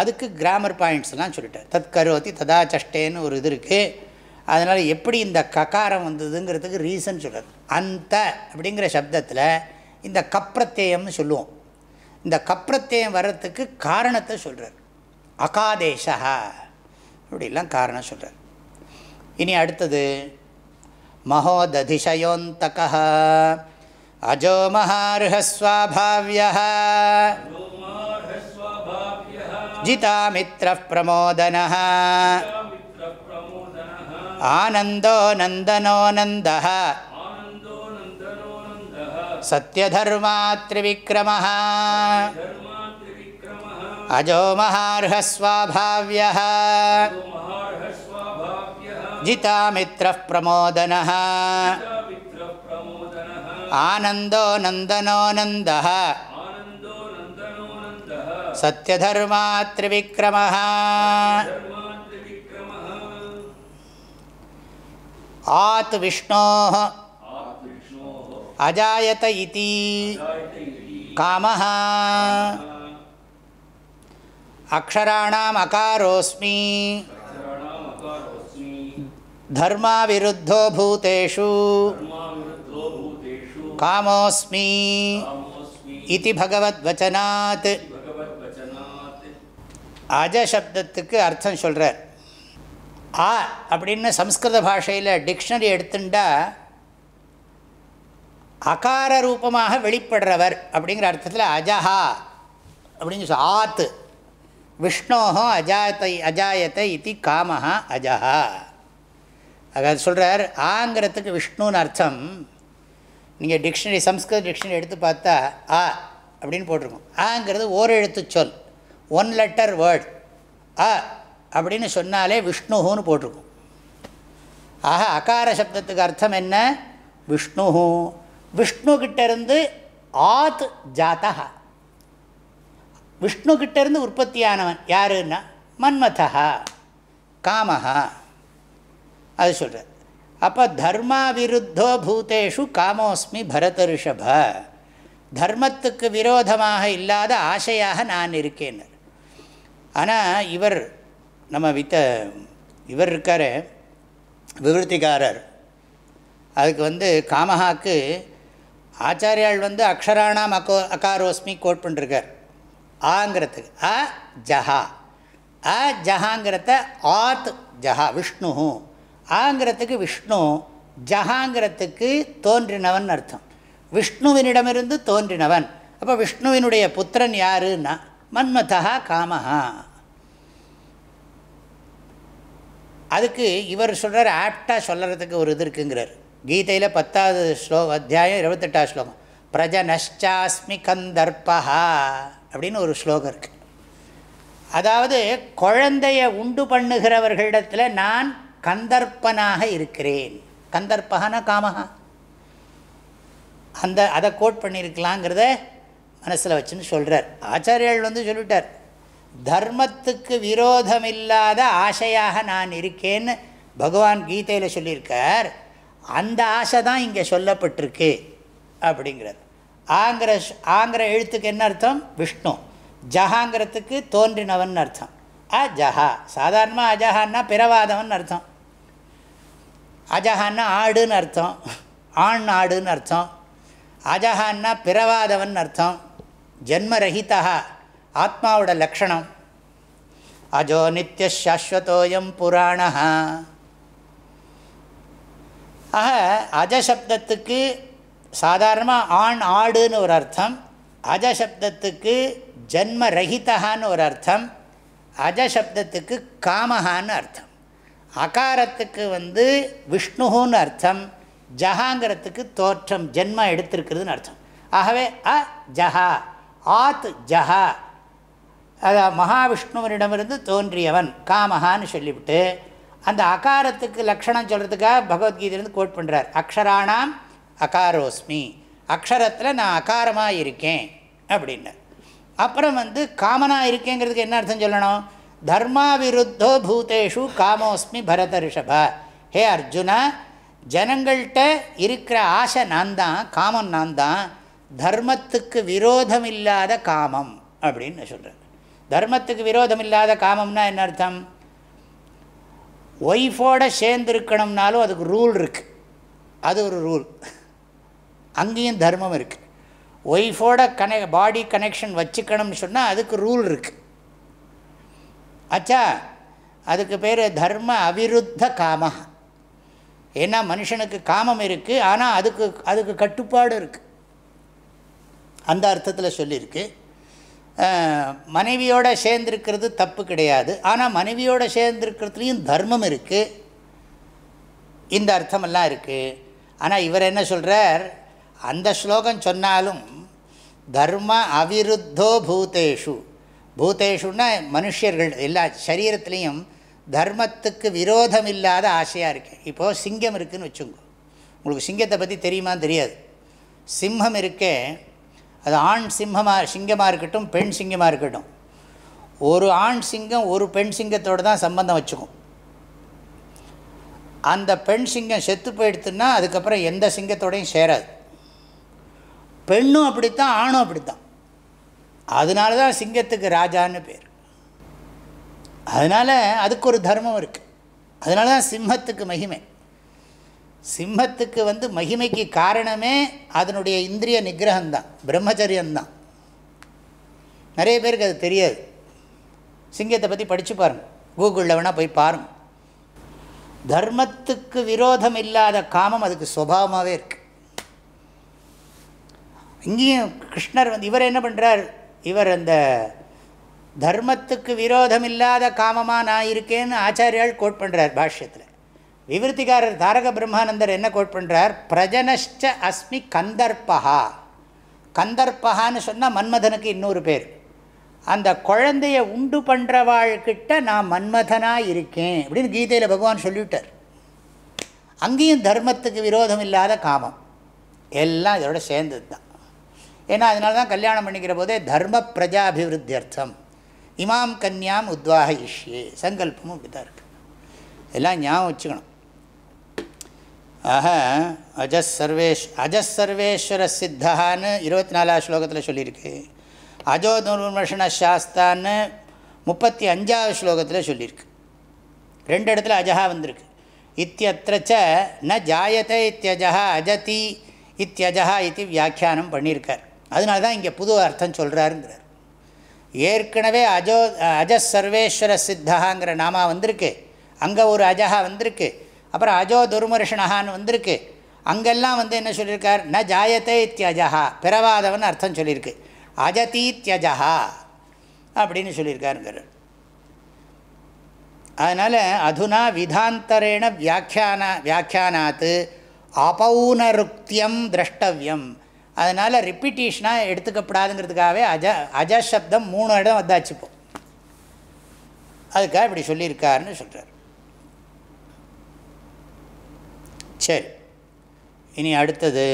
அதுக்கு கிராமர் பாயிண்ட்ஸ்லாம் சொல்லிட்டார். தத் கரோதி ததா சஷ்டேன்னு ஒரு இது இருக்குது அதனால் எப்படி இந்த ககாரம் வந்ததுங்கிறதுக்கு ரீசன் சொல்கிறது அந்த அப்படிங்கிற சப்தத்தில் இந்த கப்ரத்தேயம்னு சொல்லுவோம். இந்த கப்ரத்தேயம் வர்றதுக்கு காரணத்தை சொல்கிறார் அகாதேஷா இப்படிலாம் காரணம் சொல்கிறார் இனி அடுத்தது மகோததிஷயோந்தக அஜோ மகார்ஹஸ்வாபாவிய ஜிதாமித்ர பிரமோதன ஆனந்தோ நந்தனோ நந்த अजो महार्हस्वाभाव्यः। जितामित्रः प्रमोदनः आनन्दो नन्दनो नन्दः सत्यधर्मात्रिविक्रमः। आत् विष्णोः अजायत इति। कामः। அக்ஷராணாம் அகாரோஸ்மி. தர்மாவிருத்தோ பூதேஷு காமோஸ்மி இது பகவத்வச்சனாத் அஜசப்தத்துக்கு அர்த்தம் சொல்கிறார் ஆ அப்படின்னு சம்ஸ்கிருத பாஷையில் டிக்ஷனரி எடுத்துட்டா அகார ரூபமாக வெளிப்படுறவர் அப்படிங்கிற அர்த்தத்தில் அஜஹா அப்படின்னு சொல்லி ஆத் விஷ்ணோ அஜாத்தை அஜாயத்தை இது காமஹா அஜஹா. அதாவது சொல்கிறார் ஆங்கிறதுக்கு விஷ்ணுன்னு அர்த்தம். நீங்கள் டிக்ஷனரி சம்ஸ்கிருத டிக்ஷனரி எடுத்து பார்த்தா ஆ அப்படின்னு போட்டிருக்கோம். ஆங்கிறது ஓரெழுத்து சொல் ஒன் லெட்டர் வேர்ட் அ அப்படின்னு சொன்னாலே விஷ்ணுன்னு போட்டிருக்கும். ஆக அகார சப்தத்துக்கு அர்த்தம் என்ன? விஷ்ணு விஷ்ணுக்கிட்டேருந்து ஆத் ஜாத்தா விஷ்ணுக்கிட்டேருந்து உற்பத்தியானவன் யாருன்னா மன்மதா காமஹா. அது சொல்கிறார் அப்போ தர்மாவிருத்தோ பூத்தேஷு காமோஸ்மி பரத ரிஷப தர்மத்துக்கு விரோதமாக இல்லாத ஆசையாக நான் இருக்கேன். ஆனால் இவர் நம்ம வித்த இவர் இருக்கார் விவருத்திகாரர். அதுக்கு வந்து காமஹாக்கு ஆச்சாரியால் வந்து அக்ஷராணாம் அக்கோ அகாரோஸ்மி கோட் பண்ணிருக்கார். ஆங்கிறதுக்கு. அ ஜஹா. அ ஜஹாங்கிறத ஆத் ஜஹா விஷ்ணு. ஆங்கிறதுக்கு விஷ்ணு ஜஹாங்கிறதுக்கு தோன்றினவன் அர்த்தம். விஷ்ணுவினிடமிருந்து தோன்றினவன். அப்போ விஷ்ணுவினுடைய புத்திரன் யாருன்னா மன்மதா காமஹா. அதுக்கு இவர் சொல்கிறார் ஆப்டாக சொல்கிறதுக்கு ஒரு இது இருக்குங்கிறார். கீதையில் பத்தாவது ஸ்லோ அத்தியாயம் இருபத்தெட்டாவது ஸ்லோகம். பிரஜனஷ்டாஸ்மி கந்தர்பா அப்படின்னு ஒரு ஸ்லோகம் இருக்குது அதாவது குழந்தைய உண்டு பண்ணுகிறவர்களிடத்தில் நான் கந்தர்ப்பனாக இருக்கிறேன். கந்தர்ப்பகனா காமஹா அந்த அதை கோட் பண்ணியிருக்கலாங்கிறத மனசில் வச்சுன்னு சொல்கிறார் ஆச்சாரியால் வந்து சொல்லிட்டார் தர்மத்துக்கு விரோதமில்லாத ஆசையாக நான் இருக்கேன்னு பகவான் கீதையில் சொல்லியிருக்கார். அந்த ஆசை தான் இங்கே சொல்லப்பட்டிருக்கு. அப்படிங்கிறது ஆங்கிற ஆங்கிற எழுத்துக்கு என்ன அர்த்தம்? விஷ்ணு. ஜஹாங்கிறதுக்கு தோன்றினவன் அர்த்தம். அஜஹா. சாதாரணமாக அஜஹான்னா பிறவாதவன் அர்த்தம். அஜஹான்னா ஆடுன்னு அர்த்தம். ஆண் ஆடுன்னு அர்த்தம். அஜஹான்னா பிறவாதவன் அர்த்தம். ஜென்மரஹிதா ஆத்மாவோட லக்ஷணம் அஜோ நித்திய சாஸ்வதோயம் புராண ஆக அஜசப்தத்துக்கு சாதாரணமாக ஆண் ஆடுன்னு ஒரு அர்த்தம் அஜசப்தத்துக்கு ஜன்மரஹிதகான்னு ஒரு அர்த்தம் அஜசப்தத்துக்கு காமஹான்னு அர்த்தம். அகாரத்துக்கு வந்து விஷ்ணுன்னு அர்த்தம் ஜஹாங்கிறதுக்கு தோற்றம் ஜென்மம் எடுத்திருக்கிறதுன்னு அர்த்தம். ஆகவே அ ஜஹா ஆத் ஜஹா. அத மகாவிஷ்ணுவனிடமிருந்து தோன்றியவன் காமஹான்னு சொல்லிவிட்டு அந்த அகாரத்துக்கு லக்ஷணம் சொல்கிறதுக்காக பகவத்கீதையிலேருந்து கோட் பண்ணுறார் அக்ஷராணாம் அகாரோஸ்மி. அக்ஷரத்தில் நான் அகாரமாக இருக்கேன் அப்படின்னு. அப்புறம் வந்து காமனாக இருக்கேங்கிறதுக்கு என்ன அர்த்தம் சொல்லணும்? தர்மா விருத்தோ பூதேஷு காமோஸ்மி பரத ரிஷபா. ஹே அர்ஜுனா ஜனங்கள்கிட்ட இருக்கிற ஆசை நான் தான் காமம் நான் தான் தர்மத்துக்கு விரோதம் இல்லாத காமம் அப்படின்னு சொல்கிறேன் தர்மத்துக்கு விரோதம் இல்லாத காமம்னா என்ன அர்த்தம்? ஒய்ஃபோட சேர்ந்துருக்கணும்னாலும் அதுக்கு ரூல் இருக்குது அது ஒரு ரூல். அங்கேயும் தர்மம் இருக்குது ஒய்ஃபோட கனெ பாடி கனெக்ஷன் வச்சுக்கணும்னு சொன்னால் அதுக்கு ரூல் இருக்குது ஆச்சா அதுக்கு பேர் தர்ம அவிருத்த காம. ஏன்னா மனுஷனுக்கு காமம் இருக்குது ஆனால் அதுக்கு அதுக்கு கட்டுப்பாடு இருக்குது அந்த அர்த்தத்தில் சொல்லியிருக்கு. மனைவியோடு சேர்ந்துருக்கிறது தப்பு கிடையாது ஆனால் மனைவியோடு சேர்ந்துருக்கிறதுலேயும் தர்மம் இருக்குது இந்த அர்த்தமெல்லாம் இருக்குது ஆனால் இவர் என்ன சொல்கிறார் அந்த ஸ்லோகம் சொன்னாலும் தர்ம அவிருத்தோ பூதேஷு. பூதேஷுன்னா மனுஷர்கள் எல்லா சரீரத்துலேயும் தர்மத்துக்கு விரோதம் இல்லாத ஆசையாக இருக்குது இப்போது சிங்கம் இருக்குதுன்னு வச்சுங்க. உங்களுக்கு சிங்கத்தை பற்றி தெரியுமா தெரியாது. சிம்மம் இருக்கே அது ஆண் சிம்மமாக சிங்கமாக இருக்கட்டும் பெண் சிங்கமாக இருக்கட்டும். ஒரு ஆண் சிங்கம் ஒரு பெண் சிங்கத்தோடு தான் சம்பந்தம் வச்சுக்கும். அந்த பெண் சிங்கம் செத்து போயிடுத்துன்னா அதுக்கப்புறம் எந்த சிங்கத்தோடையும் சேராது. பெண்ணும் அப்படித்தான் ஆணும் அப்படித்தான். அதனால தான் சிங்கத்துக்கு ராஜான்னு பேர். அதனால் அதுக்கு ஒரு தர்மம் இருக்குது அதனால தான் சிம்மத்துக்கு மகிமை. சிம்மத்துக்கு வந்து மகிமைக்கு காரணமே அதனுடைய இந்திரிய நிகிரகம்தான் பிரம்மச்சரியம்தான். நிறைய பேருக்கு அது தெரியாது. சிங்கத்தை பற்றி படித்து பாருங்கள் கூகுளில் வேணால் போய் பாருங்கள் தர்மத்துக்கு விரோதம் இல்லாத காமம் அதுக்கு சுபாவமாகவே இருக்குது இங்கேயும் கிருஷ்ணர் வந்து இவர் என்ன பண்ணுறார் இவர் அந்த தர்மத்துக்கு விரோதம் இல்லாத காமமாக நான் இருக்கேன்னு ஆச்சாரியால் கோட் பண்ணுறார் பாஷ்யத்தில். விவருத்திகாரர் தாரக பிரம்மானந்தர் என்ன கோட் பண்ணுறார் பிரஜனஷ்ட அஸ்மி கந்தர்பகா கந்தர்பகான்னு சொன்னால் மன்மதனுக்கு இன்னொரு பேர். அந்த குழந்தைய உண்டு பண்ணுறவாழ்கிட்ட நான் மன்மதனாக இருக்கேன் அப்படின்னு கீதையில் பகவான் சொல்லிவிட்டார். அங்கேயும் தர்மத்துக்கு விரோதம் இல்லாத காமம். எல்லாம் இதோட சேர்ந்தது தான் ஏன்னா அதனால தான் கல்யாணம் பண்ணிக்கிற போதே தர்ம பிரஜாபிவிருத்தி அர்த்தம் இமாம் கன்யாம் உத்வாக இஷ்யே. சங்கல்பமும் இப்படி தான் இருக்குது எல்லாம் ஞாபகம் வச்சுக்கணும். ஆஹ அஜஸ் சர்வேஷ் அஜஸ் சர்வேஸ்வர சித்தகான்னு இருபத்தி நாலாவது ஸ்லோகத்தில் சொல்லியிருக்கு. அஜோ துர்மர்ஷண சாஸ்தான்னு முப்பத்தி அஞ்சாவது ஸ்லோகத்தில் சொல்லியிருக்கு. ரெண்டு இடத்துல அஜஹா வந்திருக்கு. இத்தியத்திரச்ச ந ஜாயத்தை இத்தியஜா அஜதி இத்தியஜா இது வியாக்கியானம் பண்ணியிருக்கார். அதனால தான் இங்கே புது அர்த்தம் சொல்கிறாருங்கிறார் ஏற்கனவே அஜோ அஜஸ் சர்வேஸ்வர சித்தகாங்கிற நாமா வந்திருக்கு. அங்கே ஒரு அஜஹா வந்திருக்கு. அப்புறம் அஜோ துர்மர்ஷனஹான்னு வந்திருக்கு. அங்கெல்லாம் வந்து என்ன சொல்லியிருக்கார்? ந ஜாயத்தே இத்தியஜா பிறவாதவன் அர்த்தம் சொல்லியிருக்கு. அஜதீத்யஜா அப்படின்னு சொல்லியிருக்காருங்கிறார். அதனால் அதுனா விதாந்தரேண வியாக்கியான வியாக்கியானாத்து அபௌனருக்தியம் திரஷ்டவியம். அதனால் ரிப்பீட்டேஷனாக எடுத்துக்கப்படாதுங்கிறதுக்காகவே அஜ அஜசப்தம் மூணு இடம் வந்தாச்சுப்போம் அதுக்காக இப்படி சொல்லியிருக்காருன்னு சொல்கிறார் சரி. இனி அடுத்தது.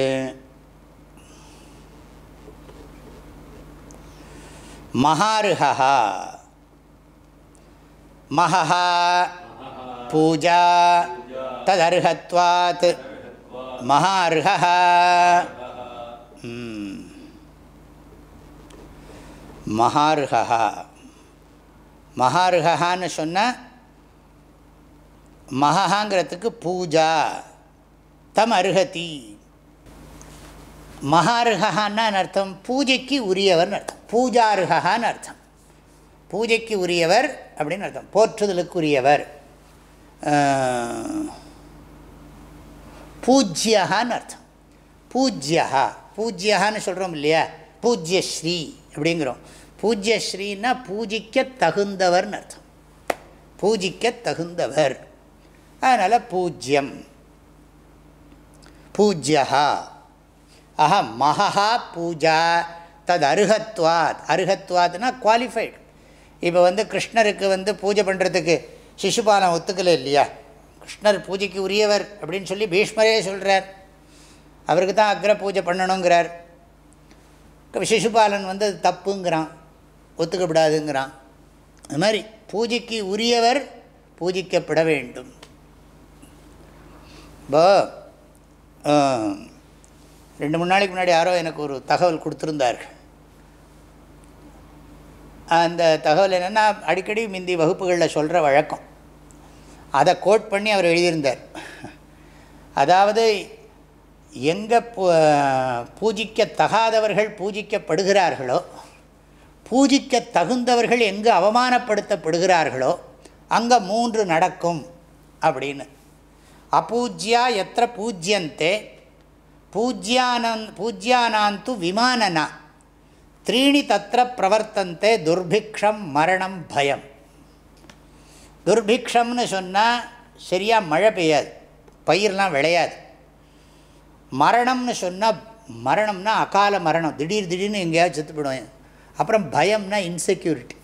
மகாருகா மகா பூஜா. ததர்ஹத்வாத். மகாருகா மகார்ஹா மகார்ஹான்னு சொன்னால் மகாங்கிறதுக்கு பூஜா தம் அருகதி. மகாருகான்னு அர்த்தம்? பூஜைக்கு உரியவர்னு அர்த்தம். பூஜாருகான்னு அர்த்தம். பூஜைக்கு உரியவர் அப்படின்னு அர்த்தம். போற்றுதலுக்குரியவர். பூஜ்யகான்னு அர்த்தம். பூஜ்யகா பூஜ்யகான்னு சொல்கிறோம் இல்லையா? பூஜ்யஸ்ரீ அப்படிங்கிறோம். பூஜ்யஸ்ரீன்னா பூஜிக்க தகுந்தவர்னு அர்த்தம். பூஜிக்க தகுந்தவர். அதனால் பூஜ்யம். பூஜ்யா ஆஹா மகா பூஜா. தது அருகத்வாத் அருகத்வாத்னா குவாலிஃபைடு இப்போ வந்து கிருஷ்ணருக்கு வந்து பூஜை பண்ணுறதுக்கு சிசுபாலம் ஒத்துக்கலை இல்லையா? கிருஷ்ணர் பூஜைக்கு உரியவர் அப்படின்னு சொல்லி பீஷ்மரே சொல்கிறார் அவருக்கு தான் அக்ர பூஜை பண்ணணுங்கிறார். சிசுபாலன் வந்து அது தப்புங்கிறான். ஒத்துக்கப்படாதுங்கிறான். அது மாதிரி பூஜைக்கு உரியவர் பூஜிக்கப்பட வேண்டும். இப்போ ரெண்டு மூணு நாளைக்கு முன்னாடி யாரோ எனக்கு ஒரு தகவல் கொடுத்துருந்தார்கள். அந்த தகவல் என்னென்னா அடிக்கடி மிந்தி வகுப்புகளில் சொல்கிற வழக்கம். அதை கோட் பண்ணி அவர் எழுதியிருந்தார். அதாவது எங்கே பூஜிக்க தகாதவர்கள் பூஜிக்கப்படுகிறார்களோ பூஜிக்க தகுந்தவர்கள் எங்கு அவமானப்படுத்தப்படுகிறார்களோ அங்கே மூன்று நடக்கும் அப்படின்னு. அபூஜ்யா எத்த பூஜ்யந்தே பூஜ்யானந்த் பூஜ்யானாந்து விமானனா த்ரீணி தத்திர பிரவர்த்தந்தே துர்பிக்ஷம் மரணம் பயம். துர்பிக்ஷம்னு சொன்னால் சரியாக மழை பெய்யாது பயிரெலாம் விளையாது. மரணம்னு சொன்னால் மரணம்னா அகால மரணம். திடீர் திடீர்னு எங்கேயாவது செத்து போயிடுவேன் அப்புறம் பயம்னா இன்செக்யூரிட்டி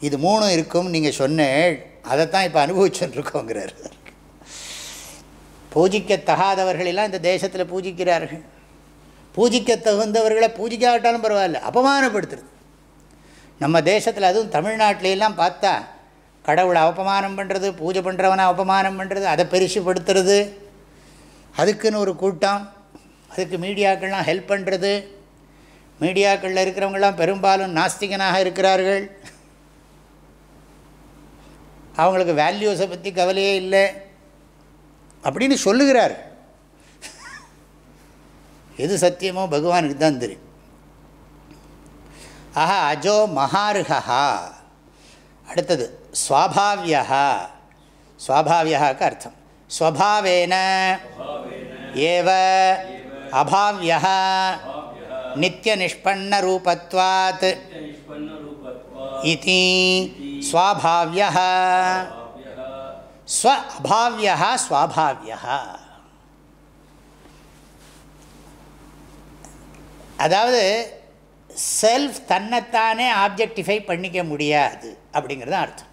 இது மூணும் இருக்கும் நீங்கள் சொன்னேன் அதைத்தான் இப்போ அனுபவிச்சுருக்கோங்கிறார் பூஜிக்க தகாதவர்களெல்லாம் இந்த தேசத்தில் பூஜிக்கிறார்கள். பூஜிக்க தகுந்தவர்களை பூஜிக்காவிட்டாலும் பரவாயில்ல அபமானப்படுத்துறது. நம்ம தேசத்தில் அதுவும் தமிழ்நாட்டிலெல்லாம் பார்த்தா கடவுளை அவபமானம் பண்ணுறது பூஜை பண்ணுறவனை அவபமானம் பண்ணுறது அதை பெருசுப்படுத்துறது அதுக்குன்னு ஒரு கூட்டம் அதுக்கு மீடியாக்கள்லாம் ஹெல்ப் பண்ணுறது மீடியாக்களில் இருக்கிறவங்களாம் பெரும்பாலும் நாஸ்திகனாக இருக்கிறார்கள். அவங்களுக்கு வேல்யூஸை பற்றி கவலையே இல்லை. அப்படின்னு சொல்லுகிறார். எது சத்தியமோ பகவானுக்கு தான் தெரியும். ஆஹா அஜோ மகார்ஹா அடுத்தது சுவாபாவியா சுவாபாவியாக்கு அர்த்தம். ஸ்வபாவேன ஏவ அபாவியா நித்தியநிஷ்பன்னரூபத்வாத் இதி ஸ்வாபாவியா ஸ்வ அபாவியா ஸ்வாபாவியா அதாவது செல்ஃப் தன்னைத்தானே ஆப்ஜெக்டிஃபை பண்ணிக்க முடியாது அப்படிங்கிறது அர்த்தம்.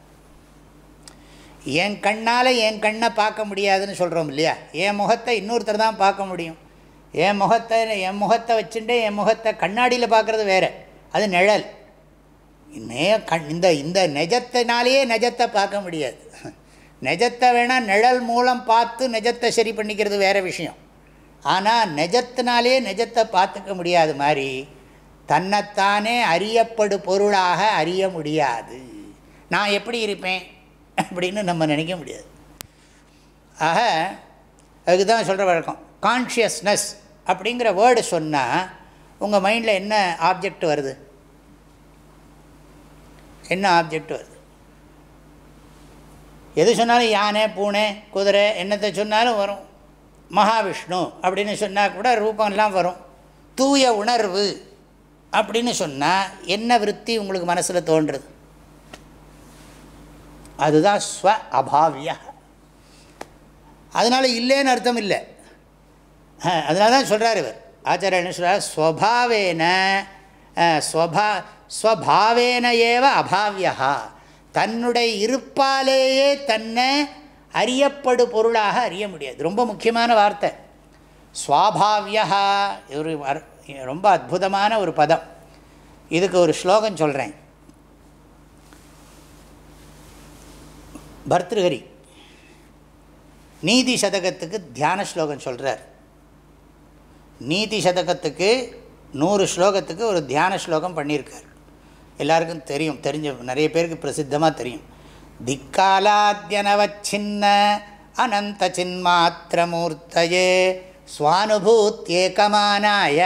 என் கண்ணால் என் கண்ணை பார்க்க முடியாதுன்னு சொல்கிறோம் இல்லையா? என் முகத்தை இன்னொருத்தர் தான் பார்க்க முடியும். என் முகத்தை என் முகத்தை வச்சுட்டு என் முகத்தை கண்ணாடியில் பார்க்குறது வேறு. அது நிழல். நே கண் இந்த இந்த நெஜத்தினாலேயே நெஜத்தை பார்க்க முடியாது. நெஜத்தை வேணால் நிழல் மூலம் பார்த்து நெஜத்தை சரி பண்ணிக்கிறது வேறு விஷயம். ஆனால் நெஜத்தினாலே நெஜத்தை பார்த்துக்க முடியாத மாதிரி தன்னைத்தானே அறியப்படு பொருளாக அறிய முடியாது. நான் எப்படி இருப்பேன்? அப்படின்னு நம்ம நினைக்க முடியாது. ஆக அதுக்கு தான் சொல்கிற வழக்கம். கான்ஷியஸ்னஸ் அப்படிங்கிற வேர்டு சொன்னால் உங்கள் மைண்டில் என்ன ஆப்ஜெக்ட் வருது? என்ன ஆப்ஜெக்ட் வருது? எது சொன்னாலும் யானை பூனை குதிரை என்னத்தை சொன்னாலும் வரும். மகாவிஷ்ணு அப்படின்னு சொன்னால் கூட ரூபம்லாம் வரும். தூய உணர்வு அப்படின்னு சொன்னால் என்ன விற்பி உங்களுக்கு மனசில் தோன்றுறது அதுதான் ஸ்வ அபாவியா. அதனால் இல்லைன்னு அர்த்தம் இல்லை. அதனால தான் சொல்கிறார் இவர். ஆச்சாரிய என்ன சொல்கிறார் ஸ்வபாவேன ஸ்வபா ஸ்வபாவேன ஏவ அபாவியா தன்னுடைய இருப்பாலேயே தன்னை அறியப்படு பொருளாக அறிய முடியாது. ரொம்ப முக்கியமான வார்த்தை. ஸ்வாபாவியா ஒரு ரொம்ப அற்புதமான ஒரு பதம். இதுக்கு ஒரு ஸ்லோகம் சொல்கிறேன் பர்திருஹரி. நீதி சதகத்துக்கு தியான ஸ்லோகம் சொல்கிறார் நீதி சதகத்துக்கு நூறு ஸ்லோகத்துக்கு ஒரு தியான ஸ்லோகம் பண்ணியிருக்கார். எல்லாருக்கும் தெரியும் தெரிஞ்ச நிறைய பேருக்கு பிரசித்தமாக தெரியும். திக்காலாத்யனவச்சின்ன அனந்த சின்மாத்திரமூர்த்தயே சுவானுபூத்தியேகமானாய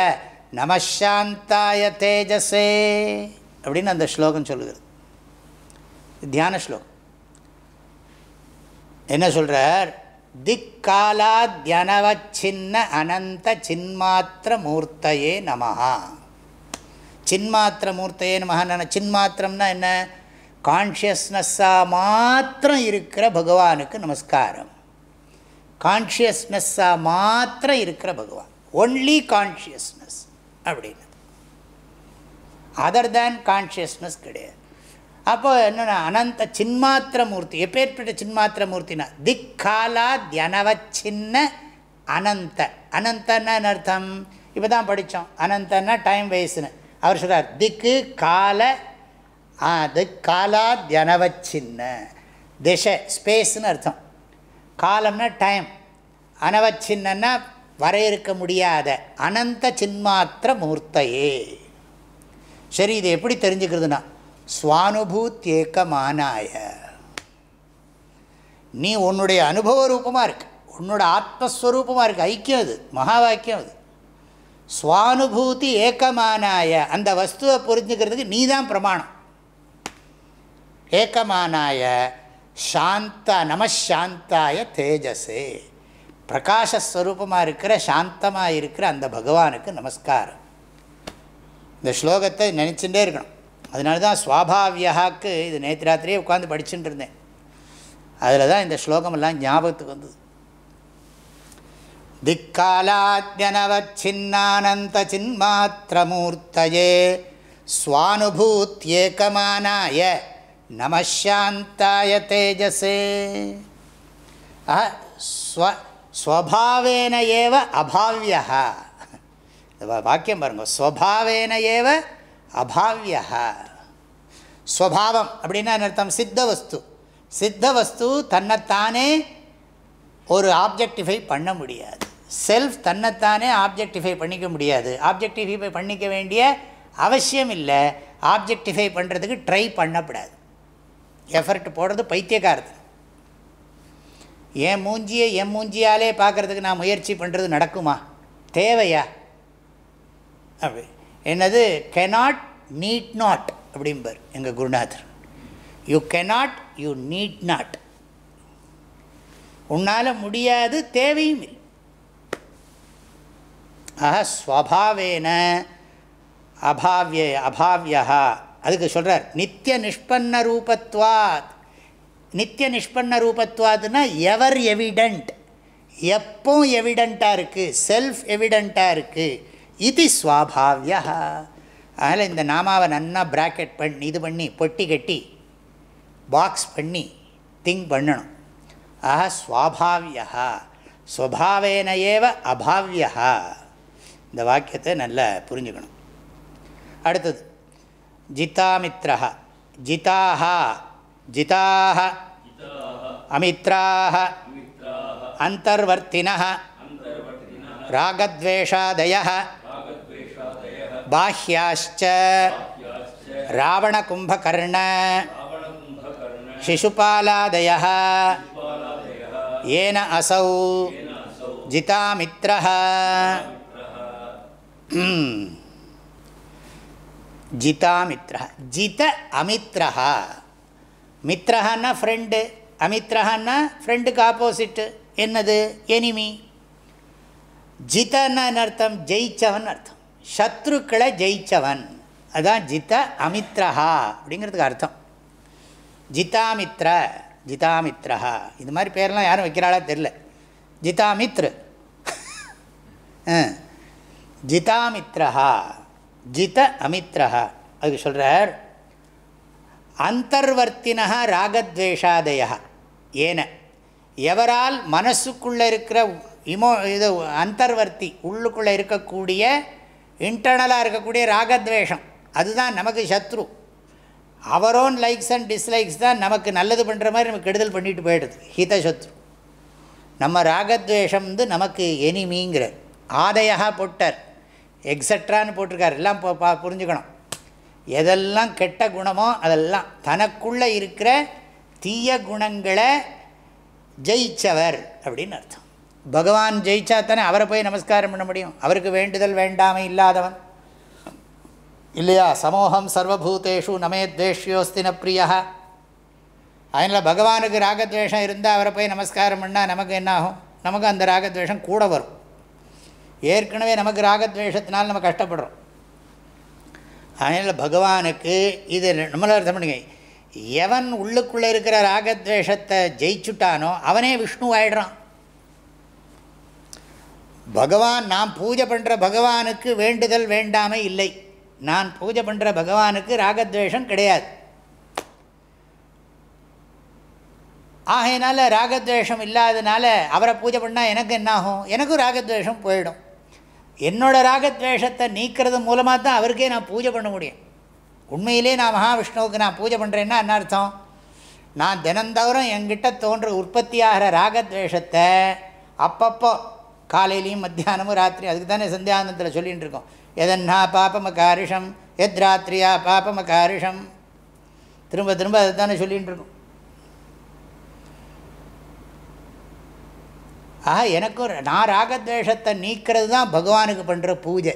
நமசாந்தாய தேஜஸே அப்படின்னு அந்த ஸ்லோகம் சொல்லுகிறது. தியான ஸ்லோகம். என்ன சொல்கிறார் திக்காலாத்யனவச்சின்ன அனந்த சின்மாத்திர மூர்த்தையே நமஹா. சின்மாத்திர மூர்த்தையே நமஹா சின்மாத்திரம்னா என்ன? கான்ஷியஸ்னஸ்ஸாக மாத்திரம் இருக்கிற பகவானுக்கு நமஸ்காரம். கான்ஷியஸ்னஸ்ஸாக மாத்திரம் இருக்கிற பகவான். ஒன்லி கான்ஷியஸ்னஸ் அப்படின்னு. அதர் தேன் கான்ஷியஸ்னஸ் கிடையாது. அப்போ என்னென்னா அனந்த சின்மாத்திர மூர்த்தி எப்பேற்பட்ட சின்மாத்திர மூர்த்தினா திக்காலா தியனவச்சின்ன அனந்த. அனந்தன்னா அர்த்தம்? இப்போ தான் படித்தோம் அனந்தன்னா டைம் வயசுன்னு அவர் சொல்கிறார் திக்கு கால திக்காலா தியனவச்சின்ன. திசை ஸ்பேஸ்னு அர்த்தம். காலம்னா டைம் அனவச்சின்னா வரையறுக்க முடியாத அனந்த சின்மாத்திர மூர்த்தையே சரி இது எப்படி தெரிஞ்சுக்கிறதுனா சுவானுபூத்தியேக்கமானாய நீ உன்னுடைய அனுபவ ரூபமாக இருக்கு. உன்னோட ஆத்மஸ்வரூபமாக இருக்குது ஐக்கியம் அது. மகா வாக்கியம் அது. சுவானுபூதி ஏக்கமானாய அந்த வஸ்துவை புரிஞ்சுக்கிறதுக்கு நீ தான் பிரமாணம். ஏக்கமானாய சாந்தா நமசாந்தாய தேஜஸே. பிரகாஷஸ்வரூபமாக இருக்கிற சாந்தமாக இருக்கிற அந்த பகவானுக்கு நமஸ்காரம். இந்த ஸ்லோகத்தை நினச்சிட்டே இருக்கணும். அதனால தான் சுவாபாவியாக்கு இது நேற்று ராத்திரியே உட்காந்து படிச்சுட்டு இருந்தேன். அதில் தான் இந்த ஸ்லோகமெல்லாம் ஞாபகத்துக்கு வந்தது. திக்காலாத்யனவச்சின்னானந்த சின்மாத்திரமூர்த்தயே ஸ்வானுபூத்தியேகமானாய நமசாந்தாய தேஜசே. ஸ்வ ஸ்வபாவேன ஏவ அபாவியா வாக்கியம் பாருங்க ஸ்வபாவேன ஏவ அபாவியா ஸ்வபாவம் அப்படின்னா அர்த்தம்? சித்த வஸ்து சித்த வஸ்து தன்னைத்தானே ஒரு ஆப்ஜெக்டிஃபை பண்ண முடியாது. செல்ஃப் தன்னைத்தானே ஆப்ஜெக்டிஃபை பண்ணிக்க முடியாது. ஆப்ஜெக்டிஃபை பண்ணிக்க வேண்டிய அவசியம் இல்லை. ஆப்ஜெக்டிஃபை பண்ணுறதுக்கு ட்ரை பண்ணப்படாது. எஃபர்ட் போடுறது பைத்தியக்காரது என் மூஞ்சியை என் மூஞ்சியாலே பார்க்குறதுக்கு நான் முயற்சி பண்ணுறது நடக்குமா? தேவையா? அப்படி. என்னது? கெனாட் நீட் நாட் அப்படிம்பார் எங்கள் குருநாதர். You cannot you need not உன்னால் முடியாது தேவையும் இல்லை. ஆஹா ஸ்வபாவேன அபாவிய அபாவியா. அதுக்கு சொல்கிறார் நித்திய நிஷ்பன்ன ரூபத்வாத். நித்திய நிஷ்பன்ன ரூபத்வாதுன்னா எவர் எவிடெண்ட் எப்போ எவிடெண்ட்டாக இருக்குது செல்ஃப் எவிடெண்ட்டாக இருக்குது இது ஸ்வாபாவியா அதனால் இந்த நாமாவை நன்னா ப்ராக்கெட் பண்ணி இது பண்ணி பொட்டி கட்டி பாக்ஸ் பண்ணி திங்க் பண்ணணும். ஆஹா ஸ்வாபாவியா ஸ்வபாவேன ஏவ அபாவியா இந்த வாக்கியத்தை நல்லா புரிஞ்சுக்கணும். அடுத்தது ஜிதாமித்ரா ஜிதாக ஜிதாக அமித்ராக அந்தர்வர்த்தின ராகத்வேஷாதய பாஹ்யாச்ச ராவணகும்பகர்ண. சிசுபாலாதய ஏன அசௌ. ஜிதாமித்ர ஜிதாமித்ரா ஜித அமித்ரஹா மித்ரஹான்னா ஃப்ரெண்டு அமித்ரஹான்னா ஃப்ரெண்டுக்கு ஆப்போசிட்டு என்னது? எனிமி ஜிதன்னா அர்த்தம்? ஜெயிச்சவன் அர்த்தம். சத்ருக்களை ஜெயிச்சவன். அதான் ஜித அமித்ரஹா அப்படிங்கிறதுக்கு அர்த்தம். ஜிதாமித்ர ஜிதாமித்ரஹா. இது மாதிரி பேரெலாம் யாரும் வைக்கிறாளா தெரில ஜிதாமித்ரு. *laughs* ஜிதாமித்ரஹா. ஜித அமித்ரஹா. அதுக்கு சொல்கிறார் அந்தர்வர்த்தினா ராகத்வேஷாதயா ஏன எவரால் மனசுக்குள்ளே இருக்கிற இமோ இது அந்தர்வர்த்தி உள்ளுக்குள்ளே இருக்கக்கூடிய இன்டர்னலாக இருக்கக்கூடிய ராகத்வேஷம். அதுதான் நமக்கு சத்ரு. அவரோன் லைக்ஸ் அண்ட் டிஸ்லைக்ஸ் தான் நமக்கு நல்லது பண்ணுற மாதிரி நமக்கு கெடுதல் பண்ணிட்டு போயிடுது. ஹித சத்ரு நம்ம ராகத்வேஷம் வந்து நமக்கு எனிமிங்கிற ஆதையாக பொட்டர். எக்ஸட்ரான்னு போட்டிருக்கார். எல்லாம் பா புரிஞ்சுக்கணும். எதெல்லாம் கெட்ட குணமோ அதெல்லாம் தனக்குள்ளே இருக்கிற தீய குணங்களை ஜெயிச்சவர் அப்படின்னு அர்த்தம். பகவான் ஜெயிச்சா தானே அவரை போய் நமஸ்காரம் பண்ண முடியும். அவருக்கு வேண்டுதல் வேண்டாமை இல்லாதவன். இல்லையா? சமோகம் சர்வபூதேஷு நமே துவேஷ்யோஸ்தின பிரியா அதனால் பகவானுக்கு ராகத்வேஷம் இருந்தால் அவரை போய் நமஸ்காரம் பண்ணால் நமக்கு என்ன ஆகும்? நமக்கு அந்த ராகத்வேஷம் கூட வரும். ஏற்கனவே நமக்கு ராகத்வேஷத்தினால் நம்ம கஷ்டப்படுறோம். அதனால் பகவானுக்கு இது நம்மள அர்த்தம் பண்ணுங்க. எவன் உள்ளுக்குள்ளே இருக்கிற ராகத்வேஷத்தை ஜெயிச்சுட்டானோ அவனே விஷ்ணு ஆயிடுறான். பகவான் நாம் பூஜை பண்ணுற பகவானுக்கு வேண்டுதல் வேண்டாமை இல்லை. நான் பூஜை பண்ணுற பகவானுக்கு ராகத்வேஷம் கிடையாது. ஆகையினால ராகத்வேஷம் இல்லாதனால அவரை பூஜை பண்ணால் எனக்கு என்னாகும்? எனக்கும் ராகத்வேஷம் போயிடும். என்னோடய ராகத்வேஷத்தை நீக்கிறது மூலமாக தான் அவருக்கே நான் பூஜை பண்ண முடியும். உண்மையிலே நான் மகாவிஷ்ணுவுக்கு நான் பூஜை பண்ணுறேன்னா என்ன அர்த்தம்? நான் தினந்தோறும் என்கிட்ட தோன்ற உற்பத்தியாகிற ராகத்வேஷத்தை அப்பப்போ காலையிலையும் மத்தியானமும் ராத்திரி அதுக்கு தானே சந்தியானந்தத்தில் சொல்லிகிட்டு இருக்கோம் எதன்னா பாபமகாரிஷம் எத் ராத்திரியா பாபமகாரிஷம். திரும்ப திரும்ப அதை தானே சொல்லிகிட்டு இருக்கோம் ஆஹா எனக்கும் நான் ராகத்வேஷத்தை நீக்கிறது தான் பகவானுக்கு பண்ணுற பூஜை.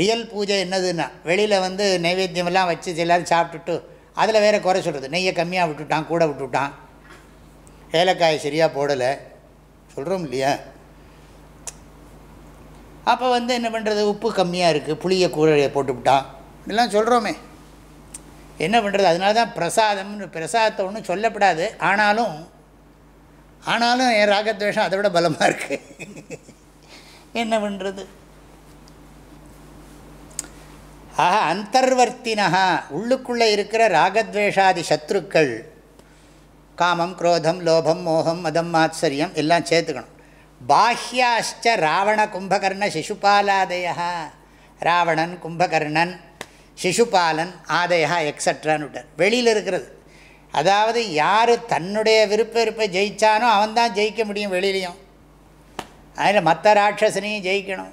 ரியல் பூஜை என்னதுன்னா வெளியில் வந்து நைவேத்தியமெல்லாம் வச்சு எல்லோரும் சாப்பிட்டுட்டு அதில் வேறு குறை சொல்கிறது நெய்யை கம்மியாக விட்டுட்டான் கூட விட்டுட்டான். ஏலக்காய் சரியாக போடலை. சொல்கிறோம் இல்லையா? அப்போ வந்து என்ன பண்ணுறது உப்பு கம்மியாக இருக்குது புளியை கூரையை போட்டுவிட்டான் இதெல்லாம் சொல்கிறோமே என்ன பண்ணுறது அதனால தான் பிரசாதம்னு பிரசாதத்தை ஒன்றும் சொல்லப்படாது. ஆனாலும் ஆனாலும் என் ராகத்வேஷம் அதை விட பலமாக இருக்குது என்ன பண்ணுறது ஆக அந்தர்வர்த்தினா உள்ளுக்குள்ளே இருக்கிற ராகத்வேஷாதி சத்ருக்கள். காமம் குரோதம் லோபம் மோகம் மதம் மாத்சரியம் எல்லாம் சேர்த்துக்கணும். பாஹ்யாச்ச ராவண கும்பகர்ண சிசுபாலாதயா. ராவணன் கும்பகர்ணன் சிசுபாலன் ஆதயா எக்ஸட்ரான்னு விட்டார் வெளியில் இருக்கிறது. அதாவது யார் தன்னுடைய விருப்ப விருப்ப ஜெயித்தானோ அவன் தான் ஜெயிக்க முடியும் வெளியிலையும். அதில் மற்ற ராட்சசனையும் ஜெயிக்கணும்.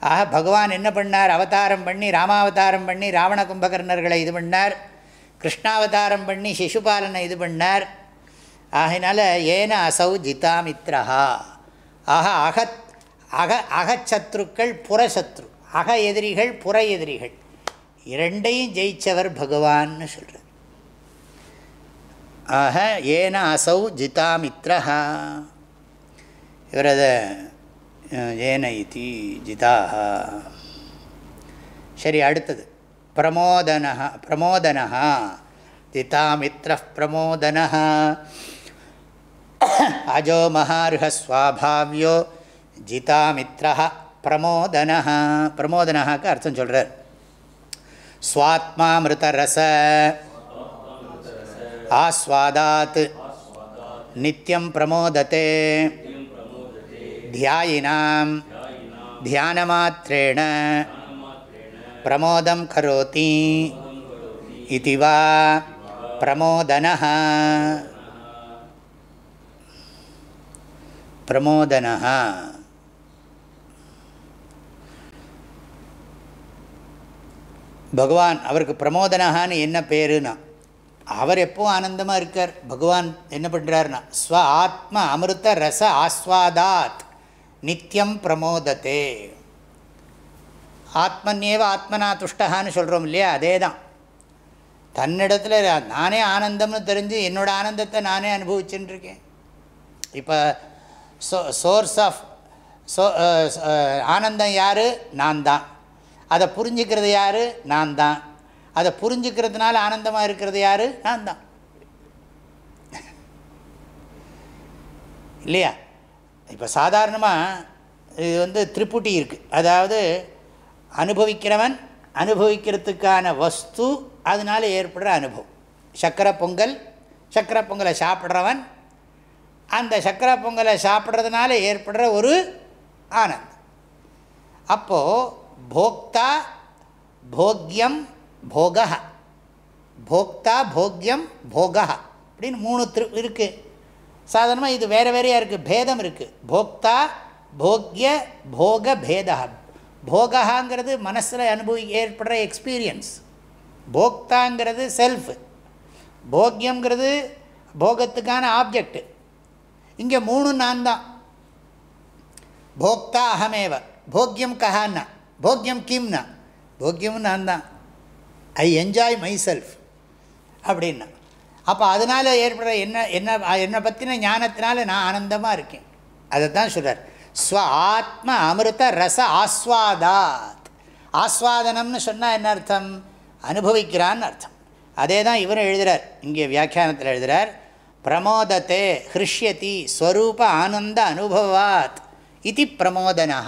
ஆக பகவான் என்ன பண்ணார்? அவதாரம் பண்ணி ராமாவதாரம் பண்ணி ராவண கும்பகர்ணர்களை இது பண்ணார். கிருஷ்ணாவதாரம் பண்ணி சிசுபாலனை இது பண்ணார். ஆகினால ஏன அசௌ ஜிதாமித்ரஹா ஆக அகத் அக அகச்சத்ருக்கள் புறசத்ரு அக எதிரிகள் புற எதிரிகள் இரண்டையும் ஜெயித்தவர் பகவான்னு சொல்கிறார் ஆக ஏன அசௌ ஜிதாமித்ரஹா இவரத ஏன இத்தி ஜிதாக சரி அடுத்தது. பிரமோதன பிரமோதன ஜிதாமித்ர பிரமோதன அஜோ மகார்ஹஸ்வாபாவியோ ஜிதாமித்ர பிரமோதன பிரமோதனக்கு அர்த்தம் சொல்கிறார் ஸ்வாத்மா மிருதரச ஆஸ்வாதாத் நித்தியம் பிரமோதத்தே தியாயினாம் தியானமாத்திரேண பிரமோதம் கரோதி இது பிரமோதன பிரமோதனா பகவான் அவருக்கு பிரமோதனஹான்னு என்ன பேருனா அவர் எப்போ ஆனந்தமாக இருக்கார்? பகவான் என்ன பண்ணுறாருனா ஸ்வ ஆத்ம அமிர்த ரச ஆஸ்வாதாத் நித்தியம் பிரமோதத்தே ஆத்மன்யேவ ஆத்மனா துஷ்டகான்னு சொல்கிறோம் இல்லையா அதே தான் தன்னிடத்தில் நானே ஆனந்தம்னு தெரிஞ்சு என்னோடய ஆனந்தத்தை நானே அனுபவிச்சுட்டு இருக்கேன். இப்போ சோ சோர்ஸ் ஆஃப் சோ ஆனந்தம் யார்? நான் தான் அதை புரிஞ்சுக்கிறது யார்? நான் தான் அதை புரிஞ்சுக்கிறதுனால ஆனந்தமாக இருக்கிறது யார்? நான் தான் *laughs* இல்லையா? இப்போ சாதாரணமாக இது வந்து திரிப்புட்டி இருக்குது அதாவது அனுபவிக்கிறவன் அனுபவிக்கிறதுக்கான வஸ்து அதனால் ஏற்படுற அனுபவம். சக்கரை பொங்கல் சக்கரை பொங்கலை சாப்பிட்றவன் அந்த சக்கரை பொங்கலை சாப்பிட்றதுனால ஏற்படுற ஒரு ஆனந்தம். அப்போது போக்தா போக்யம் போக போக்தா போக்யம் போக அப்படின்னு மூணு திரு இருக்குது சாதாரணமாக இது வேறு வேறையாக இருக்குது பேதம் இருக்குது போக்தா போக்ய போக பேதா போகாங்கிறது மனசில் அனுபவி ஏற்படுற எக்ஸ்பீரியன்ஸ் போக்தாங்கிறது செல்ஃப் போக்யங்கிறது போகத்துக்கான ஆப்ஜெக்ட் இங்கே மூணு நான் தான் போக்தா அகமேவ போக்கியம் கஹான்னா. போக்கியம் கிம்னா. போக்கியம் நான் தான் ஐ என்ஜாய் மை செல்ஃப் அப்படின்னா. அப்போ அதனால் ஏற்படுற என்ன என்ன என்னை பற்றின ஞானத்தினால நான் ஆனந்தமாக இருக்கேன். அதை தான் சொல்கிறார் ஸ்வ ஆத்ம அமிர்த ரச ஆஸ்வாதாத். ஆஸ்வாதனம்னு சொன்னால் என்ன அர்த்தம்? அனுபவிக்கிறான்னு அர்த்தம். அதே தான் இவரும் எழுதுகிறார் இங்கே வியாக்கியானத்தில் எழுதுகிறார் பிரமோதத்தை ஹிருஷ்யதி ஸ்வரூப ஆனந்த அனுபவாத் இது பிரமோதனா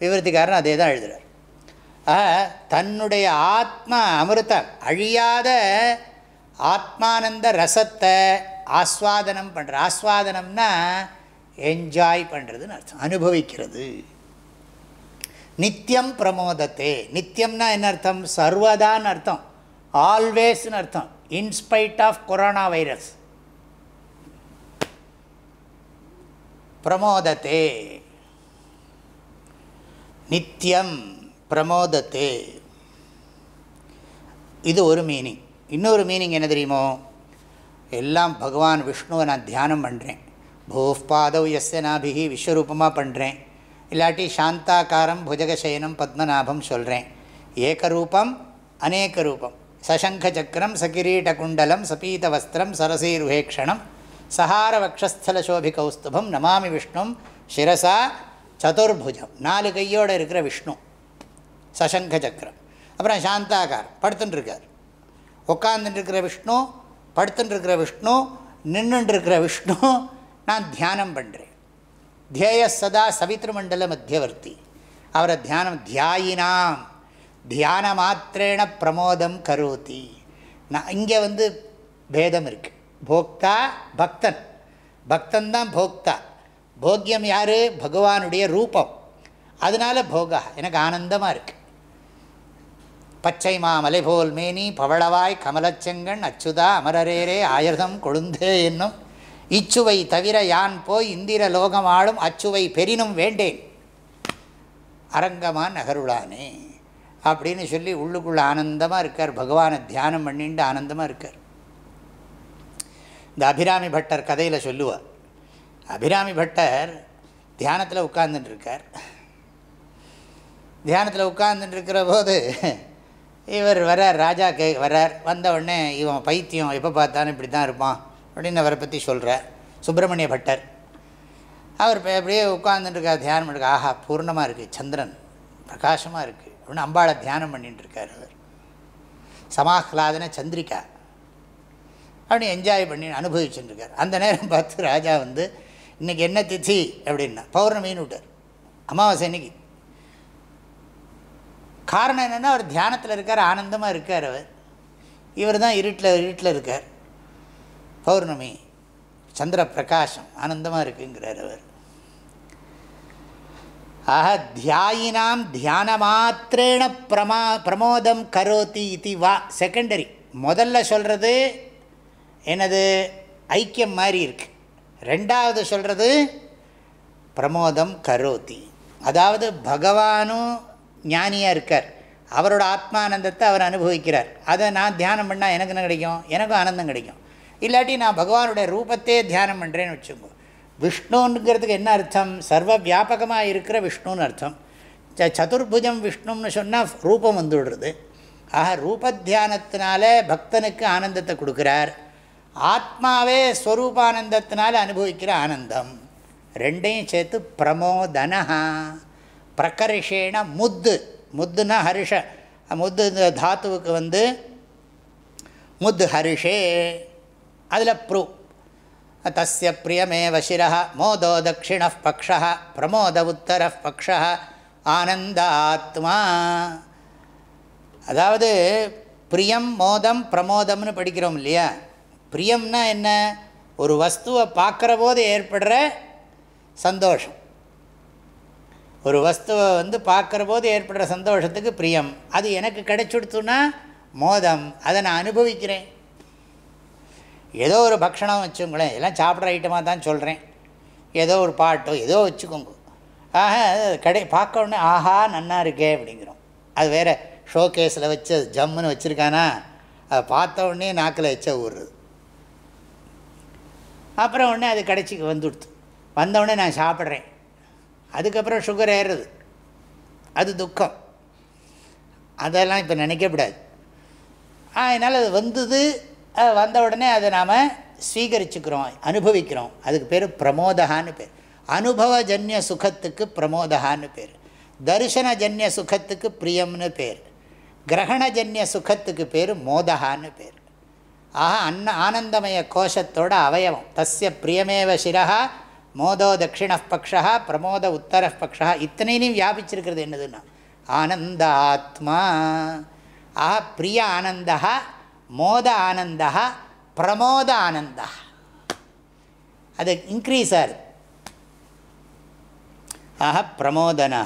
விவருத்திக்காரன் அதே தான் எழுதுகிறார் தன்னுடைய ஆத்மா அமிர்தம் அழியாத ஆத்மானந்த ரசத்தை ஆஸ்வாதனம் பண்ணுற ஆஸ்வாதனம்னா என்ஜாய் பண்ணுறதுன்னு அர்த்தம் அனுபவிக்கிறது. நித்தியம் பிரமோதத்தே நித்தியம்னா என்ன அர்த்தம்? சர்வதான்னு அர்த்தம். ஆல்வேஸ்னு அர்த்தம். In spite of corona virus பிரமோதத்தே. நித்தியம் பிரமோதத்தே. இது ஒரு மீனிங் இன்னொரு மீனிங் என்ன தெரியுமோ? எல்லாம் பகவான் விஷ்ணுவை நான் தியானம் பண்ணுறேன் பூஃபாதவ் எஸ்ய நாபிகி விஸ்வரூபமாக பண்ணுறேன் இல்லாட்டி சாந்தாக்காரம் புஜகசயனம் பத்மநாபம் சொல்கிறேன் ஏகரூபம் அநேக ரூபம் சசங்க சக்கரம் சகிரீட குண்டலம் சபீத வஸ்திரம் சரசீர்வேக்ஷணம் சஹார சோபி கௌஸ்துபம் நமாமி விஷ்ணும் சிரசா சதுர்புஜம் நாலு கையோடு இருக்கிற விஷ்ணு சசங்க சக்கரம் அப்புறம் சாந்தாகார் படுத்துட்டுருக்கார் உட்காந்துட்டுருக்கிற விஷ்ணு படுத்துட்டுருக்கிற விஷ்ணு நின்றுட்டுருக்கிற விஷ்ணு நான் தியானம் பண்ணுறேன் தியேய சதா சவித்ருமண்டல மத்தியவர்த்தி அவரை தியானம் தியாயினாம் தியான மாத்திரேன பிரமோதம் கரோதி நான் இங்கே வந்து பேதம் இருக்குது போக்தா பக்தன். பக்தன் தான் போக்தா. போக்கியம் யார்? பகவானுடைய ரூபம். அதனால் போகா. எனக்கு ஆனந்தமாக இருக்குது பச்சை மாமலை போல் மேனி பவளவாய் கமலச்செங்கண் அச்சுதா அமரரேரே ஆயுதம் கொழுந்தே என்னும் இச்சுவை தவிர யான் போய் இந்திர லோகம் ஆளும் அச்சுவை பெரினும் வேண்டேன். அரங்கமா நகருளானே. அப்படின்னு சொல்லி உள்ளுக்குள்ளே ஆனந்தமாக இருக்கார். பகவானை தியானம் பண்ணிட்டு ஆனந்தமாக இருக்கார். இந்த அபிராமி பட்டர் கதையில் சொல்லுவார். அபிராமி பட்டர் தியானத்தில் உட்கார்ந்துட்டுருக்கார். தியானத்தில் உட்கார்ந்துட்டுருக்கிற போது இவர் வரார் ராஜா கே வரார் வந்த உடனே இவன் பைத்தியம் எப்போ பார்த்தாலும் இப்படி தான் இருப்பான் அப்படின்னு அவரை பற்றி சொல்கிறார் சுப்பிரமணிய பட்டர். அவர் இப்போ அப்படியே உட்கார்ந்துட்டுருக்கார் தியானம் பண்ணிருக்க ஆஹா பூர்ணமாக இருக்குது சந்திரன் பிரகாசமாக இருக்குது அப்படின்னு அம்பாளை தியானம் பண்ணிட்டுருக்கார் அவர். சமாஹ்லாதன சந்திரிகா. அப்படி என்ஜாய் பண்ணி அனுபவிச்சுட்டுருக்கார். அந்த நேரம் பார்த்து ராஜா வந்து இன்றைக்கி என்ன திதி? அப்படின்னா பௌர்ணமின்னு விட்டார். அமாவாசை இன்னைக்கு காரணம் என்னென்னா அவர் தியானத்தில் இருக்கார் ஆனந்தமாக இருக்கார் அவர். இவர் தான் இருட்டில் இருட்டில் இருக்கார். பௌர்ணமி சந்திர பிரகாசம் ஆனந்தமாக இருக்குங்கிறார் அவர். ஆக தியாயினாம் தியான மாத்திரேன பிரமா பிரமோதம் கரோதி இது வா. செகண்டரி முதல்ல சொல்கிறது என்னது ஐக்கியம் மாதிரி இருக்கு. ரெண்டாவது சொல்கிறது பிரமோதம் கரோதி. அதாவது பகவானும் ஞானியாக இருக்கார். அவரோட ஆத்மானந்தத்தை அவர் அனுபவிக்கிறார். அதை நான் தியானம் பண்ணால் எனக்கு என்ன கிடைக்கும்? எனக்கும் ஆனந்தம் கிடைக்கும். இல்லாட்டி நான் பகவானுடைய ரூபத்தையே தியானம் பண்ணுறேன்னு வச்சுக்கோ. விஷ்ணுங்கிறதுக்கு என்ன அர்த்தம்? சர்வ வியாபகமாக இருக்கிற விஷ்ணுன்னு அர்த்தம். ச சதுர்புஜம் விஷ்ணுன்னு சொன்னால் ரூபம் வந்து விடுறது ஆக ரூபத்தியானத்தினால பக்தனுக்கு ஆனந்தத்தை கொடுக்குறார். ஆத்மாவே ஸ்வரூபானந்தத்தினால் அனுபவிக்கிற ஆனந்தம். ரெண்டையும் சேர்த்து பிரமோதனஹா. பிரகர்ஷேன முத்து. முத்துனா ஹரிஷ. முத்து இந்த தாத்துவுக்கு வந்து முத் ஹரிஷே. அதில் ப்ரூ. தஸ்ய பிரியமே சிரः மோதோ தட்சிண பக்ஷ பிரமோத உத்தர பக்ஷ ஆனந்த ஆத்மா அதாவது பிரியம் மோதம் பிரமோதம்னு படிக்கிறோம் இல்லையா? பிரியம்னா என்ன? ஒரு வஸ்துவை பார்க்குற போது ஏற்படுற சந்தோஷம். ஒரு வஸ்துவை வந்து பார்க்குற போது ஏற்படுற சந்தோஷத்துக்கு பிரியம். அது எனக்கு கிடைச்சுடுத்துன்னா மோதம். அதை நான் அனுபவிக்கிறேன். ஏதோ ஒரு பக்ஷணம் வச்சுங்களேன். எல்லாம் சாப்பிட்ற ஐட்டமாக தான் சொல்கிறேன் ஏதோ ஒரு பாட்டோ ஏதோ வச்சுக்கோங்க. ஆக கடை பார்க்க உடனே ஆஹா நன்னா இருக்கே அப்படிங்கிறோம். அது வேறு ஷோ கேஸில் வச்சு ஜம்முன்னு வச்சுருக்கானா? அதை பார்த்த உடனே நாக்கில் வச்ச ஊறுறது. அப்புறம் உடனே அது கடைச்சிக்கு வந்துடுத்து வந்தவுடனே நான் சாப்பிட்றேன். அதுக்கப்புறம் சுகர் ஏறுறது அது துக்கம். அதெல்லாம் இப்போ நினைக்கக்கூடாது அதனால் அது வந்தது வந்த உடனே அதை நாம் ஸ்வீகரிச்சுக்கிறோம் அனுபவிக்கிறோம். அதுக்கு பேர் பிரமோதகான்னு பேர். அனுபவஜன்ய சுகத்துக்கு பிரமோதகான்னு பேர். தரிசனஜன்ய சுகத்துக்கு பிரியம்னு பேர். கிரகணஜன்ய சுகத்துக்கு பேர் மோதகான்னு பேர். ஆக அன்ன ஆனந்தமய கோஷத்தோட அவயவம். தஸ்ய பிரியமேவ சிரா மோதோ தட்சிண பக்ஷா பிரமோத உத்தர பக்ஷா இத்தனையும் வியாபிச்சிருக்கிறது என்னதுன்னா ஆனந்த ஆத்மா ஆஹா பிரிய ஆனந்தா மோத ஆனந்தா பிரமோத ஆனந்தா அது இன்க்ரீஸ் ஆகுது ஆஹ பிரமோதனா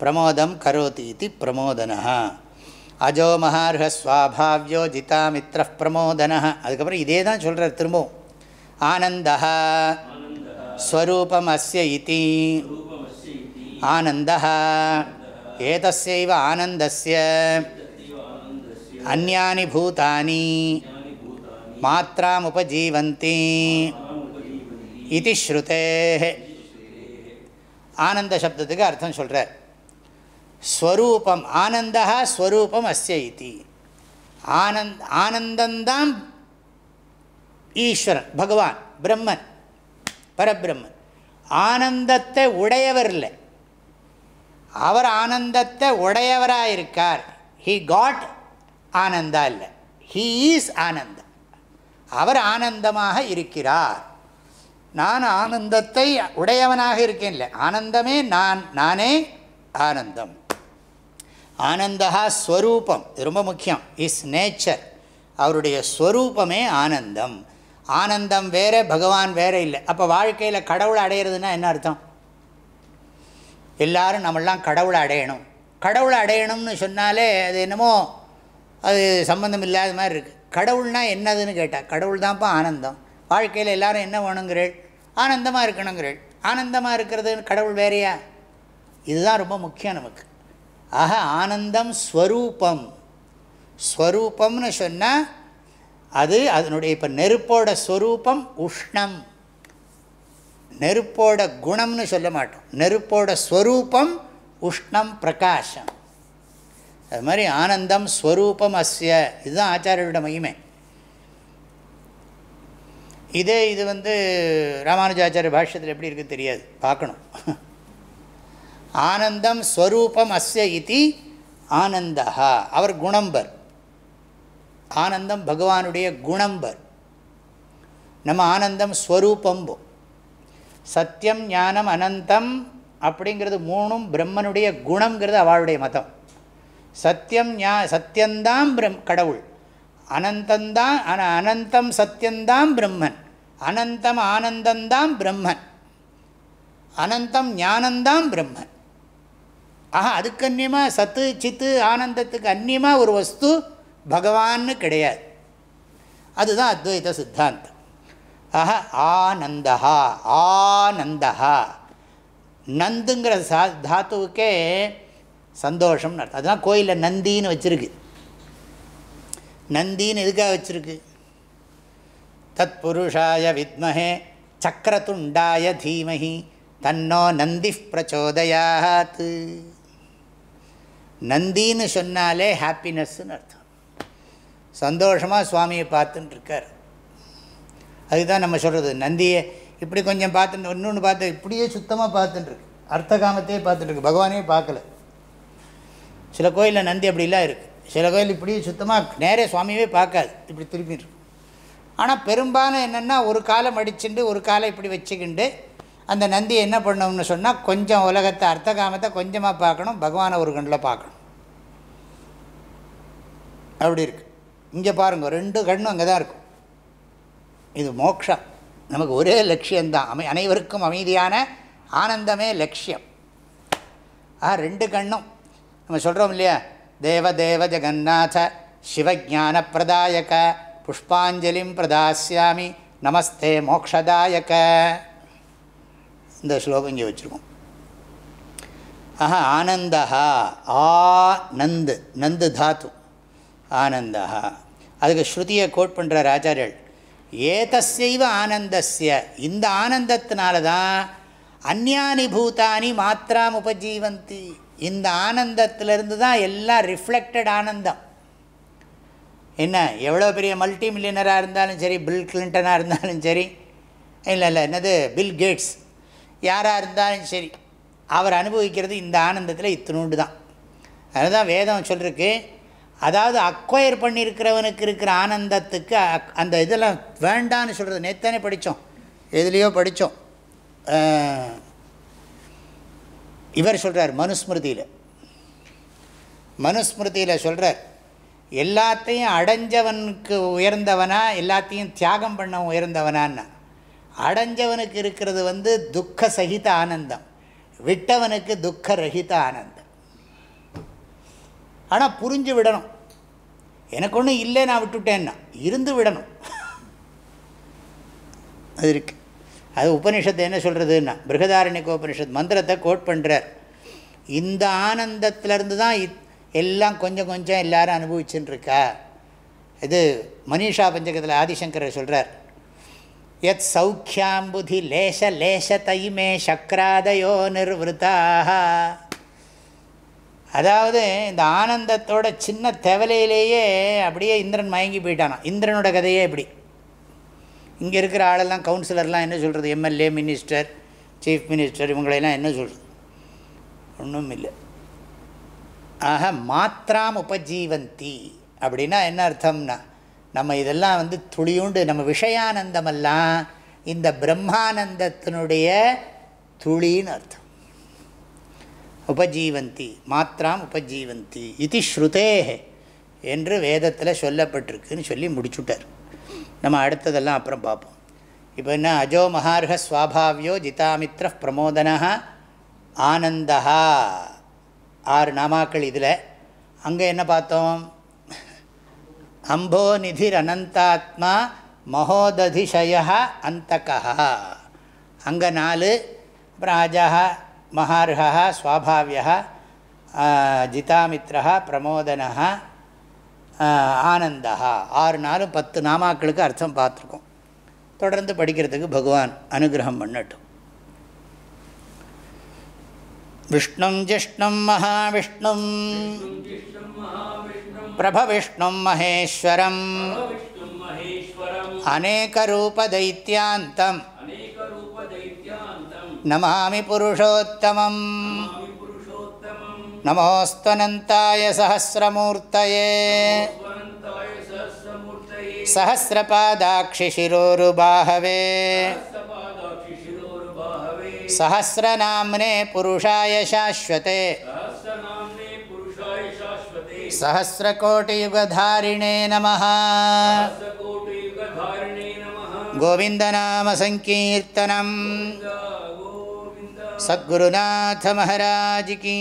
பிரமோதம் கரோதி இது பிரமோதனா அஜோ மகார்ஹ ஸ்வாபாவியோ ஜிதாமித்ர பிரமோதன. அதுக்கப்புறம் இதே தான் சொல்கிறார் திரும்பவும். ஆனந்தா ஸ்வரூபம் அஸ்ய இதி. ஆனந்தா ஏதஸ்யைவ ஆனந்தஸ்ய. அந்யானி பூதானி. மாத்திராமுபஜீவந்தி இது ஸ்ருதே ஆனந்த சப்தத்துக்கு அர்த்தம் சொல்கிறார் ஸ்வரூபம் ஆனந்தா ஸ்வரூபம் அஸ்ய இத்தி ஆனந்த் ஆனந்தந்தான் ஈஸ்வரன் பகவான் பிரம்மன் பரபிரம்மன். ஆனந்தத்தை உடையவர் இல்லை. அவர் ஆனந்தத்தை உடையவராக இருக்கார் ஹீ காட் ஆனந்தா இல்லை. ஹீ ஈஸ் ஆனந்தம் அவர் ஆனந்தமாக இருக்கிறார். நான் ஆனந்தத்தை உடையவனாக இருக்கேன் இல்லை. ஆனந்தமே நான் நானே ஆனந்தம். ஆனந்தா ஸ்வரூபம். இது ரொம்ப முக்கியம். இஸ் நேச்சர் அவருடைய ஸ்வரூபமே ஆனந்தம். ஆனந்தம் வேறு பகவான் வேறு இல்லை. அப்போ வாழ்க்கையில் கடவுளை அடையிறதுன்னா என்ன அர்த்தம்? எல்லோரும் நம்மளாம் கடவுளை அடையணும். கடவுளை அடையணும்னு சொன்னாலே அது என்னமோ அது சம்மந்தம் இல்லாத மாதிரி இருக்குது கடவுள்னால் என்னதுன்னு கேட்டால் கடவுள் தான்ப்பா ஆனந்தம். வாழ்க்கையில் எல்லாரும் என்ன வேணுங்கிறேள்? ஆனந்தமாக இருக்கணுங்கிறேள். ஆனந்தமாக இருக்கிறது கடவுள் வேறையா? இதுதான் ரொம்ப முக்கியம் நமக்கு. ஆக ஆனந்தம் ஸ்வரூபம். ஸ்வரூபம்னு சொன்னால் அது அதனுடைய இப்போ நெருப்போட ஸ்வரூபம் உஷ்ணம். நெருப்போட குணம்னு சொல்ல மாட்டோம். நெருப்போட ஸ்வரூபம் உஷ்ணம் பிரகாசம். அது மாதிரி ஆனந்தம் ஸ்வரூபம் அஸ்ய. இதுதான் ஆச்சாரியோட மகிமை. இதே இது வந்து ராமானுஜாச்சாரிய பாஷ்யத்தில் எப்படி இருக்குது தெரியாது. பார்க்கணும். ஆனந்தம் ஸ்வரூபம் அஸ்ய இது ஆனந்தா அவர் குணம்பர். ஆனந்தம் பகவானுடைய குணம்பர். நம்ம ஆனந்தம் ஸ்வரூபம்போ. சத்தியம் ஞானம் அனந்தம் அப்படிங்கிறது மூணும் பிரம்மனுடைய குணங்கிறது அவளுடைய மதம். சத்தியம் ஞா சத்தியந்தான் பிரம் கடவுள். அனந்தந்தான் அனந்தம் சத்தியந்தான் பிரம்மன். அனந்தம் ஆனந்தந்தான் பிரம்மன். அனந்தம் ஞானந்தான் பிரம்மன். ஆஹா அதுக்கு அந்நியமாக சத்து சித்து ஆனந்தத்துக்கு அந்நியமாக ஒரு வஸ்து பகவான்னு கிடையாது. அதுதான் அத்வைத சித்தாந்தம். ஆஹ ஆனந்தா ஆனந்தா நந்துங்கிற சா தாத்துவுக்கே சந்தோஷம்னு அர்த்தம். அதுதான் கோயிலில் நந்தின்னு வச்சுருக்கு. நந்தின்னு எதுக்காக வச்சுருக்கு? தத் புருஷாய வித்மஹே சக்கரதுண்டாய தீமஹி தன்னோ நந்தி பிரச்சோதயாத். நந்தின்னு சொன்னாலே ஹாப்பினஸ்ன்னு அர்த்தம். சந்தோஷமாக சுவாமியை பார்த்துட்டுருக்கார் அதுதான் நம்ம சொல்கிறது நந்தியை இப்படி கொஞ்சம் பார்த்துட்டு இன்னொன்று பார்த்து இப்படியே சுத்தமாக பார்த்துட்டுருக்கு அர்த்த காமத்தையே பார்த்துட்டுருக்கு பகவானே பார்க்கல. சில கோயிலில் நந்தி அப்படிலாம் இருக்குது சில கோயில் இப்படி சுத்தமாக நேரே சுவாமியே பார்க்காது. இப்படி திரும்பி ஆனால் பெரும்பாலும் என்னென்னா ஒரு காலை மடிச்சுண்டு ஒரு காலை இப்படி வச்சுக்கிண்டு அந்த நந்தி என்ன பண்ணணும்னு சொன்னால் கொஞ்சம் உலகத்தை அர்த்த காமத்தை கொஞ்சமாக பார்க்கணும் பகவானை ஒரு கண்ணில் பார்க்கணும். அப்படி இருக்குது இங்கே பாருங்கள் ரெண்டு கண்ணும் அங்கே தான் இருக்கும். இது மோக்ஷம். நமக்கு ஒரே லட்சியம்தான். அமை அனைவருக்கும் அமைதியான ஆனந்தமே லட்சியம். ஆ ரெண்டு கண்ணும். நம்ம சொல்கிறோம் இல்லையா? தேவ தேவ ஜெகநாத சிவஜான பிரதாயக புஷ்பாஞ்சலிம் பிரதாசியாமி நமஸ்தே மோக்ஷதாயக. இந்த ஸ்லோகம் இங்கே வச்சுருக்கோம். ஆஹா ஆனந்தா ஆ நந்து நந்து தாத்து. ஆனந்தா அதுக்கு ஸ்ருதியை கோட் பண்ணுறார் ஆச்சாரியர்கள் ஏதஸ்யைவ ஆனந்தஸ்ய. இந்த ஆனந்தத்தினால தான் அந்யானி பூதானி மாத்திராம் உபஜீவந்தி. இந்த ஆனந்தத்திலிருந்து தான் எல்லாம் ரிஃப்ளெக்டட் ஆனந்தம். என்ன எவ்வளோ பெரிய மல்டி மில்லியனராக இருந்தாலும் சரி பில் கிளின்டனாக இருந்தாலும் சரி இல்லை இல்லை என்னது பில் கேட்ஸ் யாராக இருந்தாலும் சரி அவர் அனுபவிக்கிறது இந்த ஆனந்தத்தில் இத்தினூண்டு தான். அதுதான் வேதம் சொல்லிருக்கு அதாவது அக்வயர் பண்ணியிருக்கிறவனுக்கு இருக்கிற ஆனந்தத்துக்கு அந்த இதெல்லாம் வேண்டான்னு சொல்கிறது நேத்தானே படித்தோம் எதுலேயோ படித்தோம் இவர் சொல்கிறார் மனுஸ்மிருதியில். மனுஸ்மிருதியில் சொல்கிறார் எல்லாத்தையும் அடைஞ்சவனுக்கு உயர்ந்தவனா எல்லாத்தையும் தியாகம் பண்ண உயர்ந்தவனான்னா. அடைஞ்சவனுக்கு இருக்கிறது வந்து துக்க சகித ஆனந்தம். விட்டவனுக்கு துக்க ரகித ஆனந்தம். ஆனால் புரிஞ்சு விடணும். எனக்கு ஒன்றும் இல்லை நான் விட்டுவிட்டேன்னா இருந்து விடணும். அது இருக்குது அது உபனிஷத்தை என்ன சொல்கிறதுன்னா பிருகதாரண்யக்க உபனிஷத் மந்திரத்தை கோட் பண்ணுறார் இந்த ஆனந்தத்திலேருந்து தான் எல்லாம் கொஞ்சம் கொஞ்சம் எல்லாரும் அனுபவிச்சுன்னு இருக்கா? இது மனிஷா பஞ்சகத்தில் ஆதிசங்கரை சொல்கிறார் எத் சௌக்கியாம்புதி லேச லேச தைமே சக்கராதயோ நிர்வதாக அதாவது இந்த ஆனந்தத்தோட சின்ன தேவலையிலேயே அப்படியே இந்திரன் மயங்கி போயிட்டானா இந்திரனோட கதையே இப்படி. இங்கே இருக்கிற ஆளெல்லாம் கவுன்சிலர்லாம் என்ன சொல்கிறது எம்எல்ஏ மினிஸ்டர் சீஃப் மினிஸ்டர் இவங்களெல்லாம் என்ன சொல்கிறது ஒன்றும் இல்லை. ஆக மாத்திராம் உபஜீவந்தி அப்படின்னா என்ன அர்த்தம்னா நம்ம இதெல்லாம் வந்து துளியுண்டு நம்ம விஷயானந்தமெல்லாம் இந்த பிரம்மானந்தத்தினுடைய துளின்னு அர்த்தம். உபஜீவந்தி மாத்திராம் உபஜீவந்தி இது ஸ்ருதே என்று வேதத்தில் சொல்லப்பட்டிருக்குன்னு சொல்லி முடிச்சுட்டார். நம்ம அடுத்ததெல்லாம் அப்புறம் பார்ப்போம். இப்போ என்ன அஜோ மகார்க ஸ்வாபாவியோ ஜிதாமித்ர பிரமோதனா ஆனந்தா ஆறு நாமாக்கள் இதில். அங்கே என்ன பார்த்தோம்? அம்போ நிதிர் அனந்தாத்மா மகோததிஷய அந்தகா அங்கே நாலு அப்புறம் அஜா மகார்ஹா சுவாபாவியா ஜிதாமித்ரா பிரமோதனா ஆனந்தா ஆறு நாளும் பத்து நாமாக்களுக்கு அர்த்தம் பார்த்துருக்கோம். தொடர்ந்து படிக்கிறதுக்கு பகவான் அனுகிரகம் பண்ணட்டும். விஷ்ணும் ஜிஷ்ணும் மகாவிஷ்ணும். பிரபவிஷ்ணும் மகேஸ்வரம் அநேகரூபதைத்தியாந்தம் நமாமி புருஷோத்தமம் நமோஸ்தனந்தாய சஹசிரமூர்த்தயே सहस्रपादाक्षिशिरोरुबाहवे सहस्रनाम्ने पुरुषाय शाश्वते सहस्रकोटियुगधारिणे नमः गोविन्दनामसङ्कीर्तनम् सद्गुरुनाथ महाराज की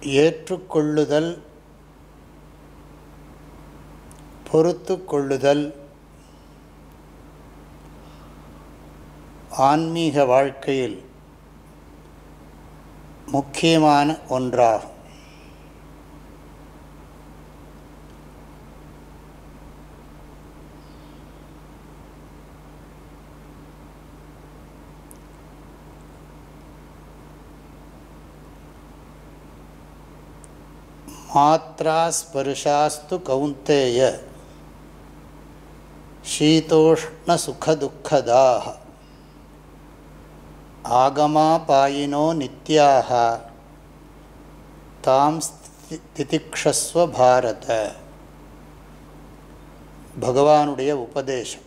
ஏற்றுக்கொள்ளுதல் பொறுத்து கொள்ளுதல் ஆன்மீக வாழ்க்கையில் முக்கியமான ஒன்றாகும். மாத்திரா ஸ்பர்ஷாஸ்து கௌந்தேய சீதோஷ்ண சுகதுக்கதாக ஆகமாபாயினோ நித்யாக தாம் திதிக்ஷஸ்வ பாரத பகவானுடைய உபதேசம்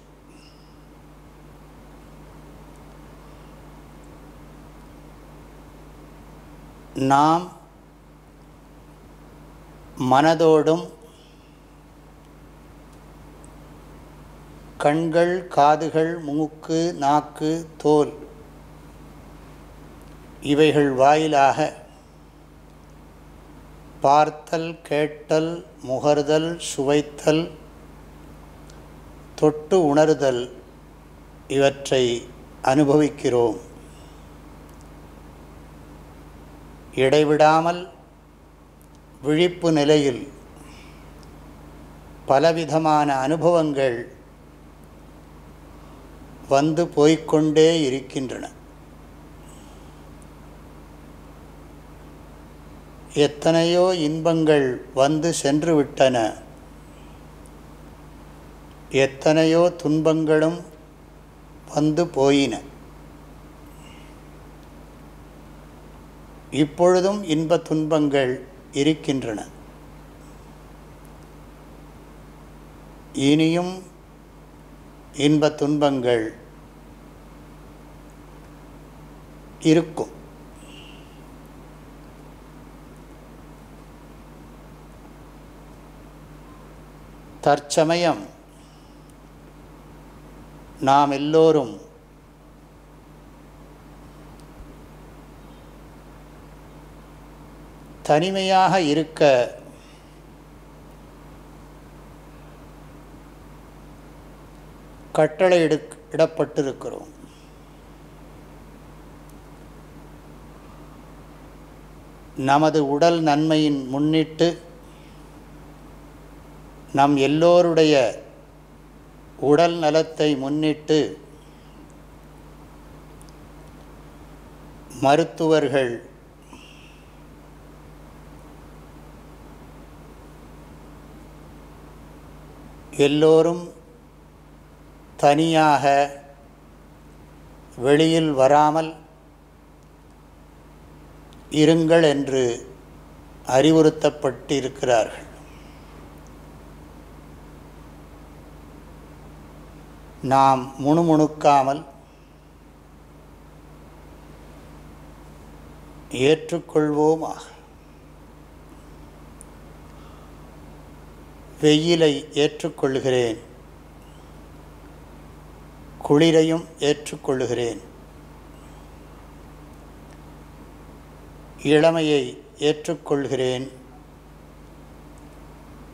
நாம் மனதோடும் கண்கள் காதுகள் மூக்கு நாக்கு தோல் இவைகள் வாயிலாக பார்த்தல் கேட்டல் முகர்தல் சுவைத்தல் தொட்டு உணர்தல் இவற்றை அனுபவிக்கிறோம். இடைவிடாமல் விழிப்பு நிலையில் பலவிதமான அனுபவங்கள் வந்து போய்கொண்டே இருக்கின்றன. எத்தனையோ இன்பங்கள் வந்து சென்று விட்டன எத்தனையோ துன்பங்களும் வந்து போயின. இப்பொழுதும் இன்ப துன்பங்கள் இருக்கின்றன. இனியும் இன்ப துன்பங்கள் இருக்கும். தற்சமயம் நாம் எல்லோரும் தனிமையாக இருக்க கட்டளை எடு இடப்பட்டிருக்கிறோம். நமது உடல் நன்மையின் முன்னிட்டு நம் எல்லோருடைய உடல் நலத்தை முன்னிட்டு மருத்துவர்கள் எல்லோரும் தனியாக வெளியில் வராமல் இருங்கள் என்று அறிவுறுத்தப்பட்டிருக்கிறார்கள். நாம் முணுமுணுக்காமல் ஏற்றுக்கொள்வோமாக. வெயிலை ஏற்றுக்கொள்கிறேன் குளிரையும் ஏற்றுக்கொள்கிறேன் இளமையை ஏற்றுக்கொள்கிறேன்.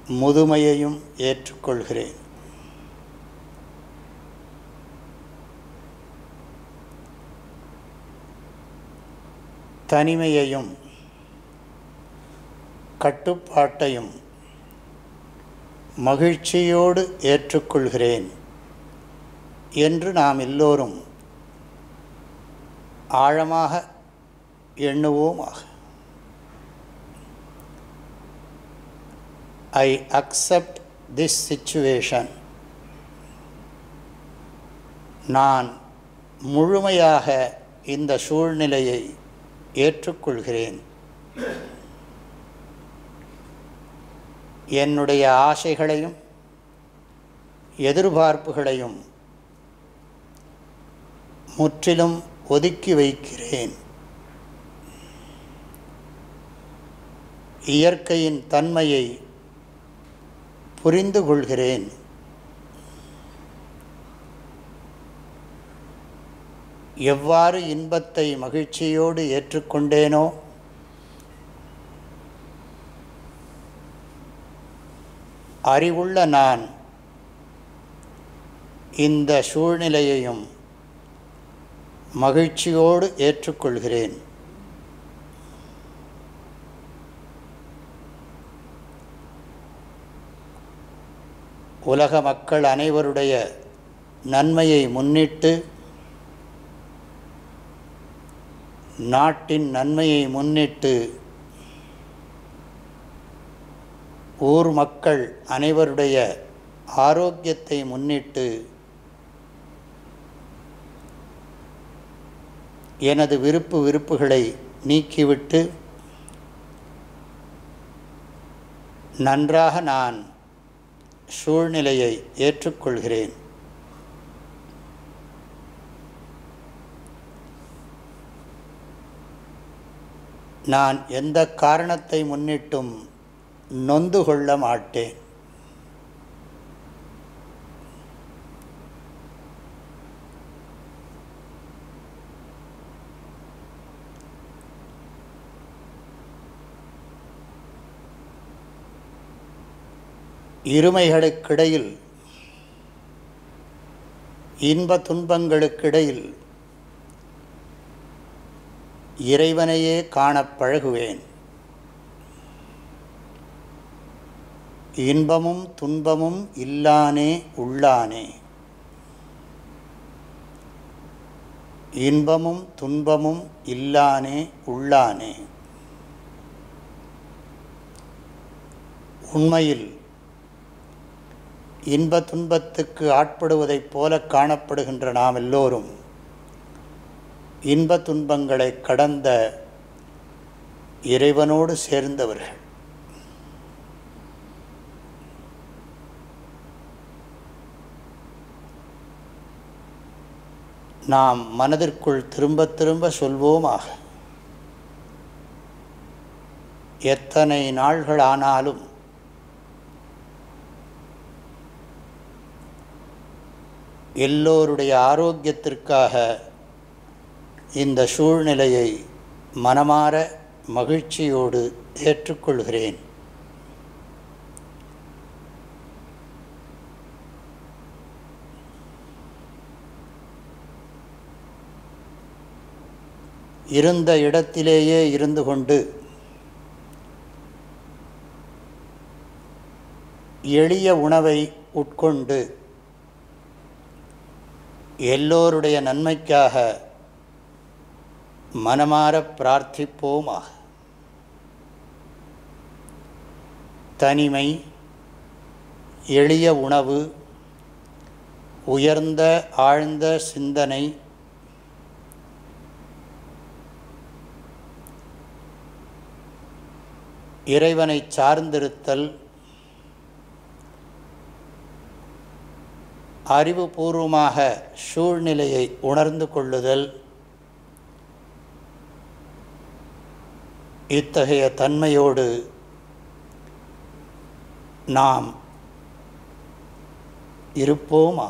முதுமையையும் ஏற்றுக்கொள்கிறேன். தனிமையையும் கட்டுப்பாட்டையும் மகிழ்ச்சியோடு ஏற்றுக்கொள்கிறேன் என்று நாம் எல்லோரும் ஆழமாக எண்ணுவோமாக ஐ அக்செப்ட் திஸ் சிச்சுவேஷன் நான் முழுமையாக இந்த சூழ்நிலையை ஏற்றுக்கொள்கிறேன். என்னுடைய ஆசைகளையும் எதிர்பார்ப்புகளையும் முற்றிலும் ஒதுக்கி வைக்கிறேன். இயற்கையின் தன்மையை புரிந்து கொள்கிறேன். எவ்வாறு இன்பத்தை மகிழ்ச்சியோடு ஏற்றுக்கொண்டேனோ அறிவுள்ள நான் இந்த சூழ்நிலையையும் மகிழ்ச்சியோடு ஏற்றுக்கொள்கிறேன். உலக மக்கள் அனைவருடைய நன்மையை முன்னிட்டு நாட்டின் நன்மையை முன்னிட்டு ஊர் மக்கள் அனைவருடைய ஆரோக்கியத்தை முன்னிட்டு எனது விருப்பு விருப்புகளை நீக்கிவிட்டு நன்றாக நான் சூழ்நிலையை ஏற்றுக்கொள்கிறேன். நான் எந்த காரணத்தை முன்னிட்டும் நொந்து கொள்ள மாட்டேன். இருமைகளுக்கிடையில் இன்ப துன்பங்களுக்கிடையில் இறைவனையே காணப் பழகுவேன் இன்பமும் துன்பமும் இல்லானே உள்ளானே. இன்பமும் துன்பமும் இல்லானே உள்ளானே. உண்மையில் இன்ப துன்பத்துக்கு ஆட்படுவதைப் போல காணப்படுகின்ற நாம் எல்லோரும் இன்ப துன்பங்களை கடந்த இறைவனோடு சேர்ந்தவர்கள். நாம் மனதிற்குள் திரும்ப திரும்ப சொல்வோமாக. எத்தனை நாள்கள் ஆனாலும் எல்லோருடைய ஆரோக்கியத்திற்காக இந்த சூழ்நிலையை மனமாற மகிழ்ச்சியோடு ஏற்றுக்கொள்கிறேன். இருந்த இடத்திலேயே இருந்து கொண்டு எளிய உணவை உட்கொண்டு எல்லோருடைய நன்மைக்காக மனமாறப் பிரார்த்திப்போமாக. தனிமை எளிய உணவு உயர்ந்த ஆழ்ந்த சிந்தனை இறைவனை சார்ந்திருத்தல் அறிவுபூர்வமாக சூழ்நிலையை உணர்ந்து கொள்ளுதல் இத்தகைய தன்மையோடு நாம் இருப்போமா?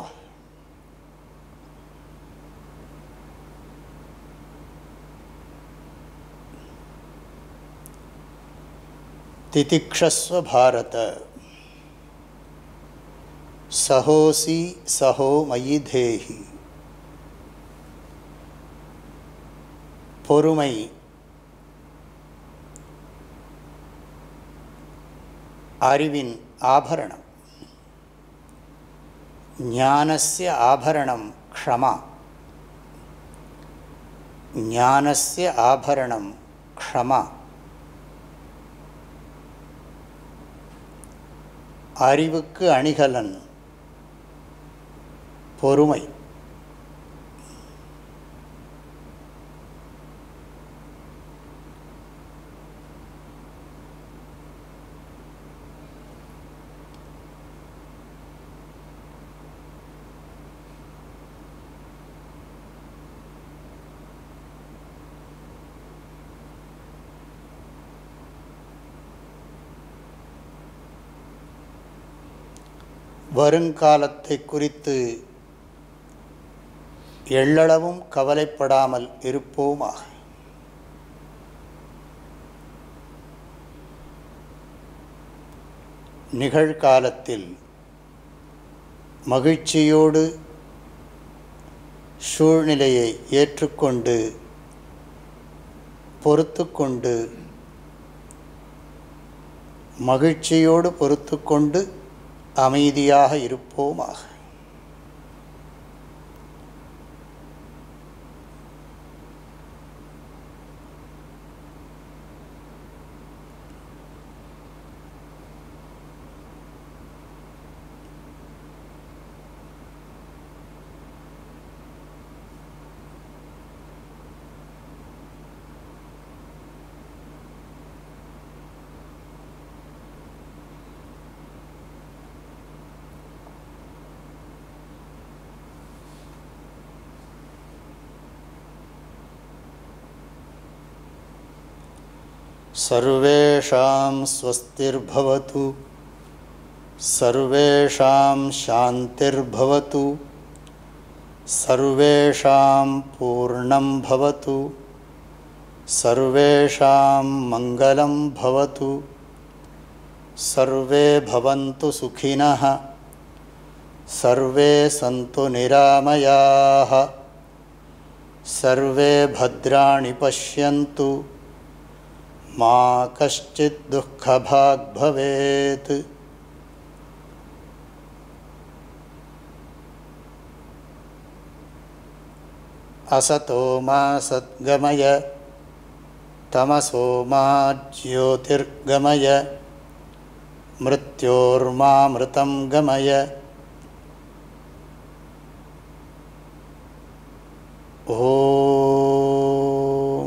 திதிக்ஷஸ்வ பாரத சகோசி சகோ மயி தேஹி பொறுமை அறிவின் ஆபரணம் ஞானஸ்ய ஆபரணம் க்ஷமா ஞானஸ்ய ஆபரணம் க்ஷமா அறிவுக்கு அணிகலன். பொறுமை. வருங்காலத்தை குறித்து எள்ளளவும் கவலைப்படாமல் இருப்போமாக. நிகழ்காலத்தில் மகிழ்ச்சியோடு சூழ்நிலையை ஏற்றுக்கொண்டு பொறுத்து கொண்டு மகிழ்ச்சியோடு பொறுத்து கொண்டு அமைதியாக இருப்போமாக. सर्वेषां स्वस्तिर्भवतु। सर्वेषां शान्तिर्भवतु। सर्वेषां पूर्णं भवतु। सर्वेषां मङ्गलं भवतु। सर्वे भवन्तु सुखिनः। सर्वे सन्तु निरामयाः। सर्वे भद्राणि पश्यन्तु मा कश्चित् दुःखभाग् भवेत्। असतो मा सद्गमय तमसो मा ज्योतिर्गमय मृत्योर्मामृतं गमय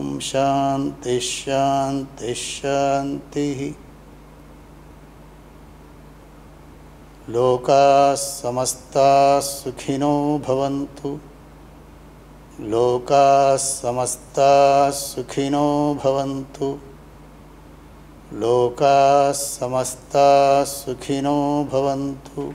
ॐ शान्तिश्शान्तिश्शान्तिः लोकाः समस्ताः सुखिनो भवन्तु। लोकाः समस्ताः सुखिनो भवन्तु। लोकाः समस्ताः सुखिनो भवन्तु।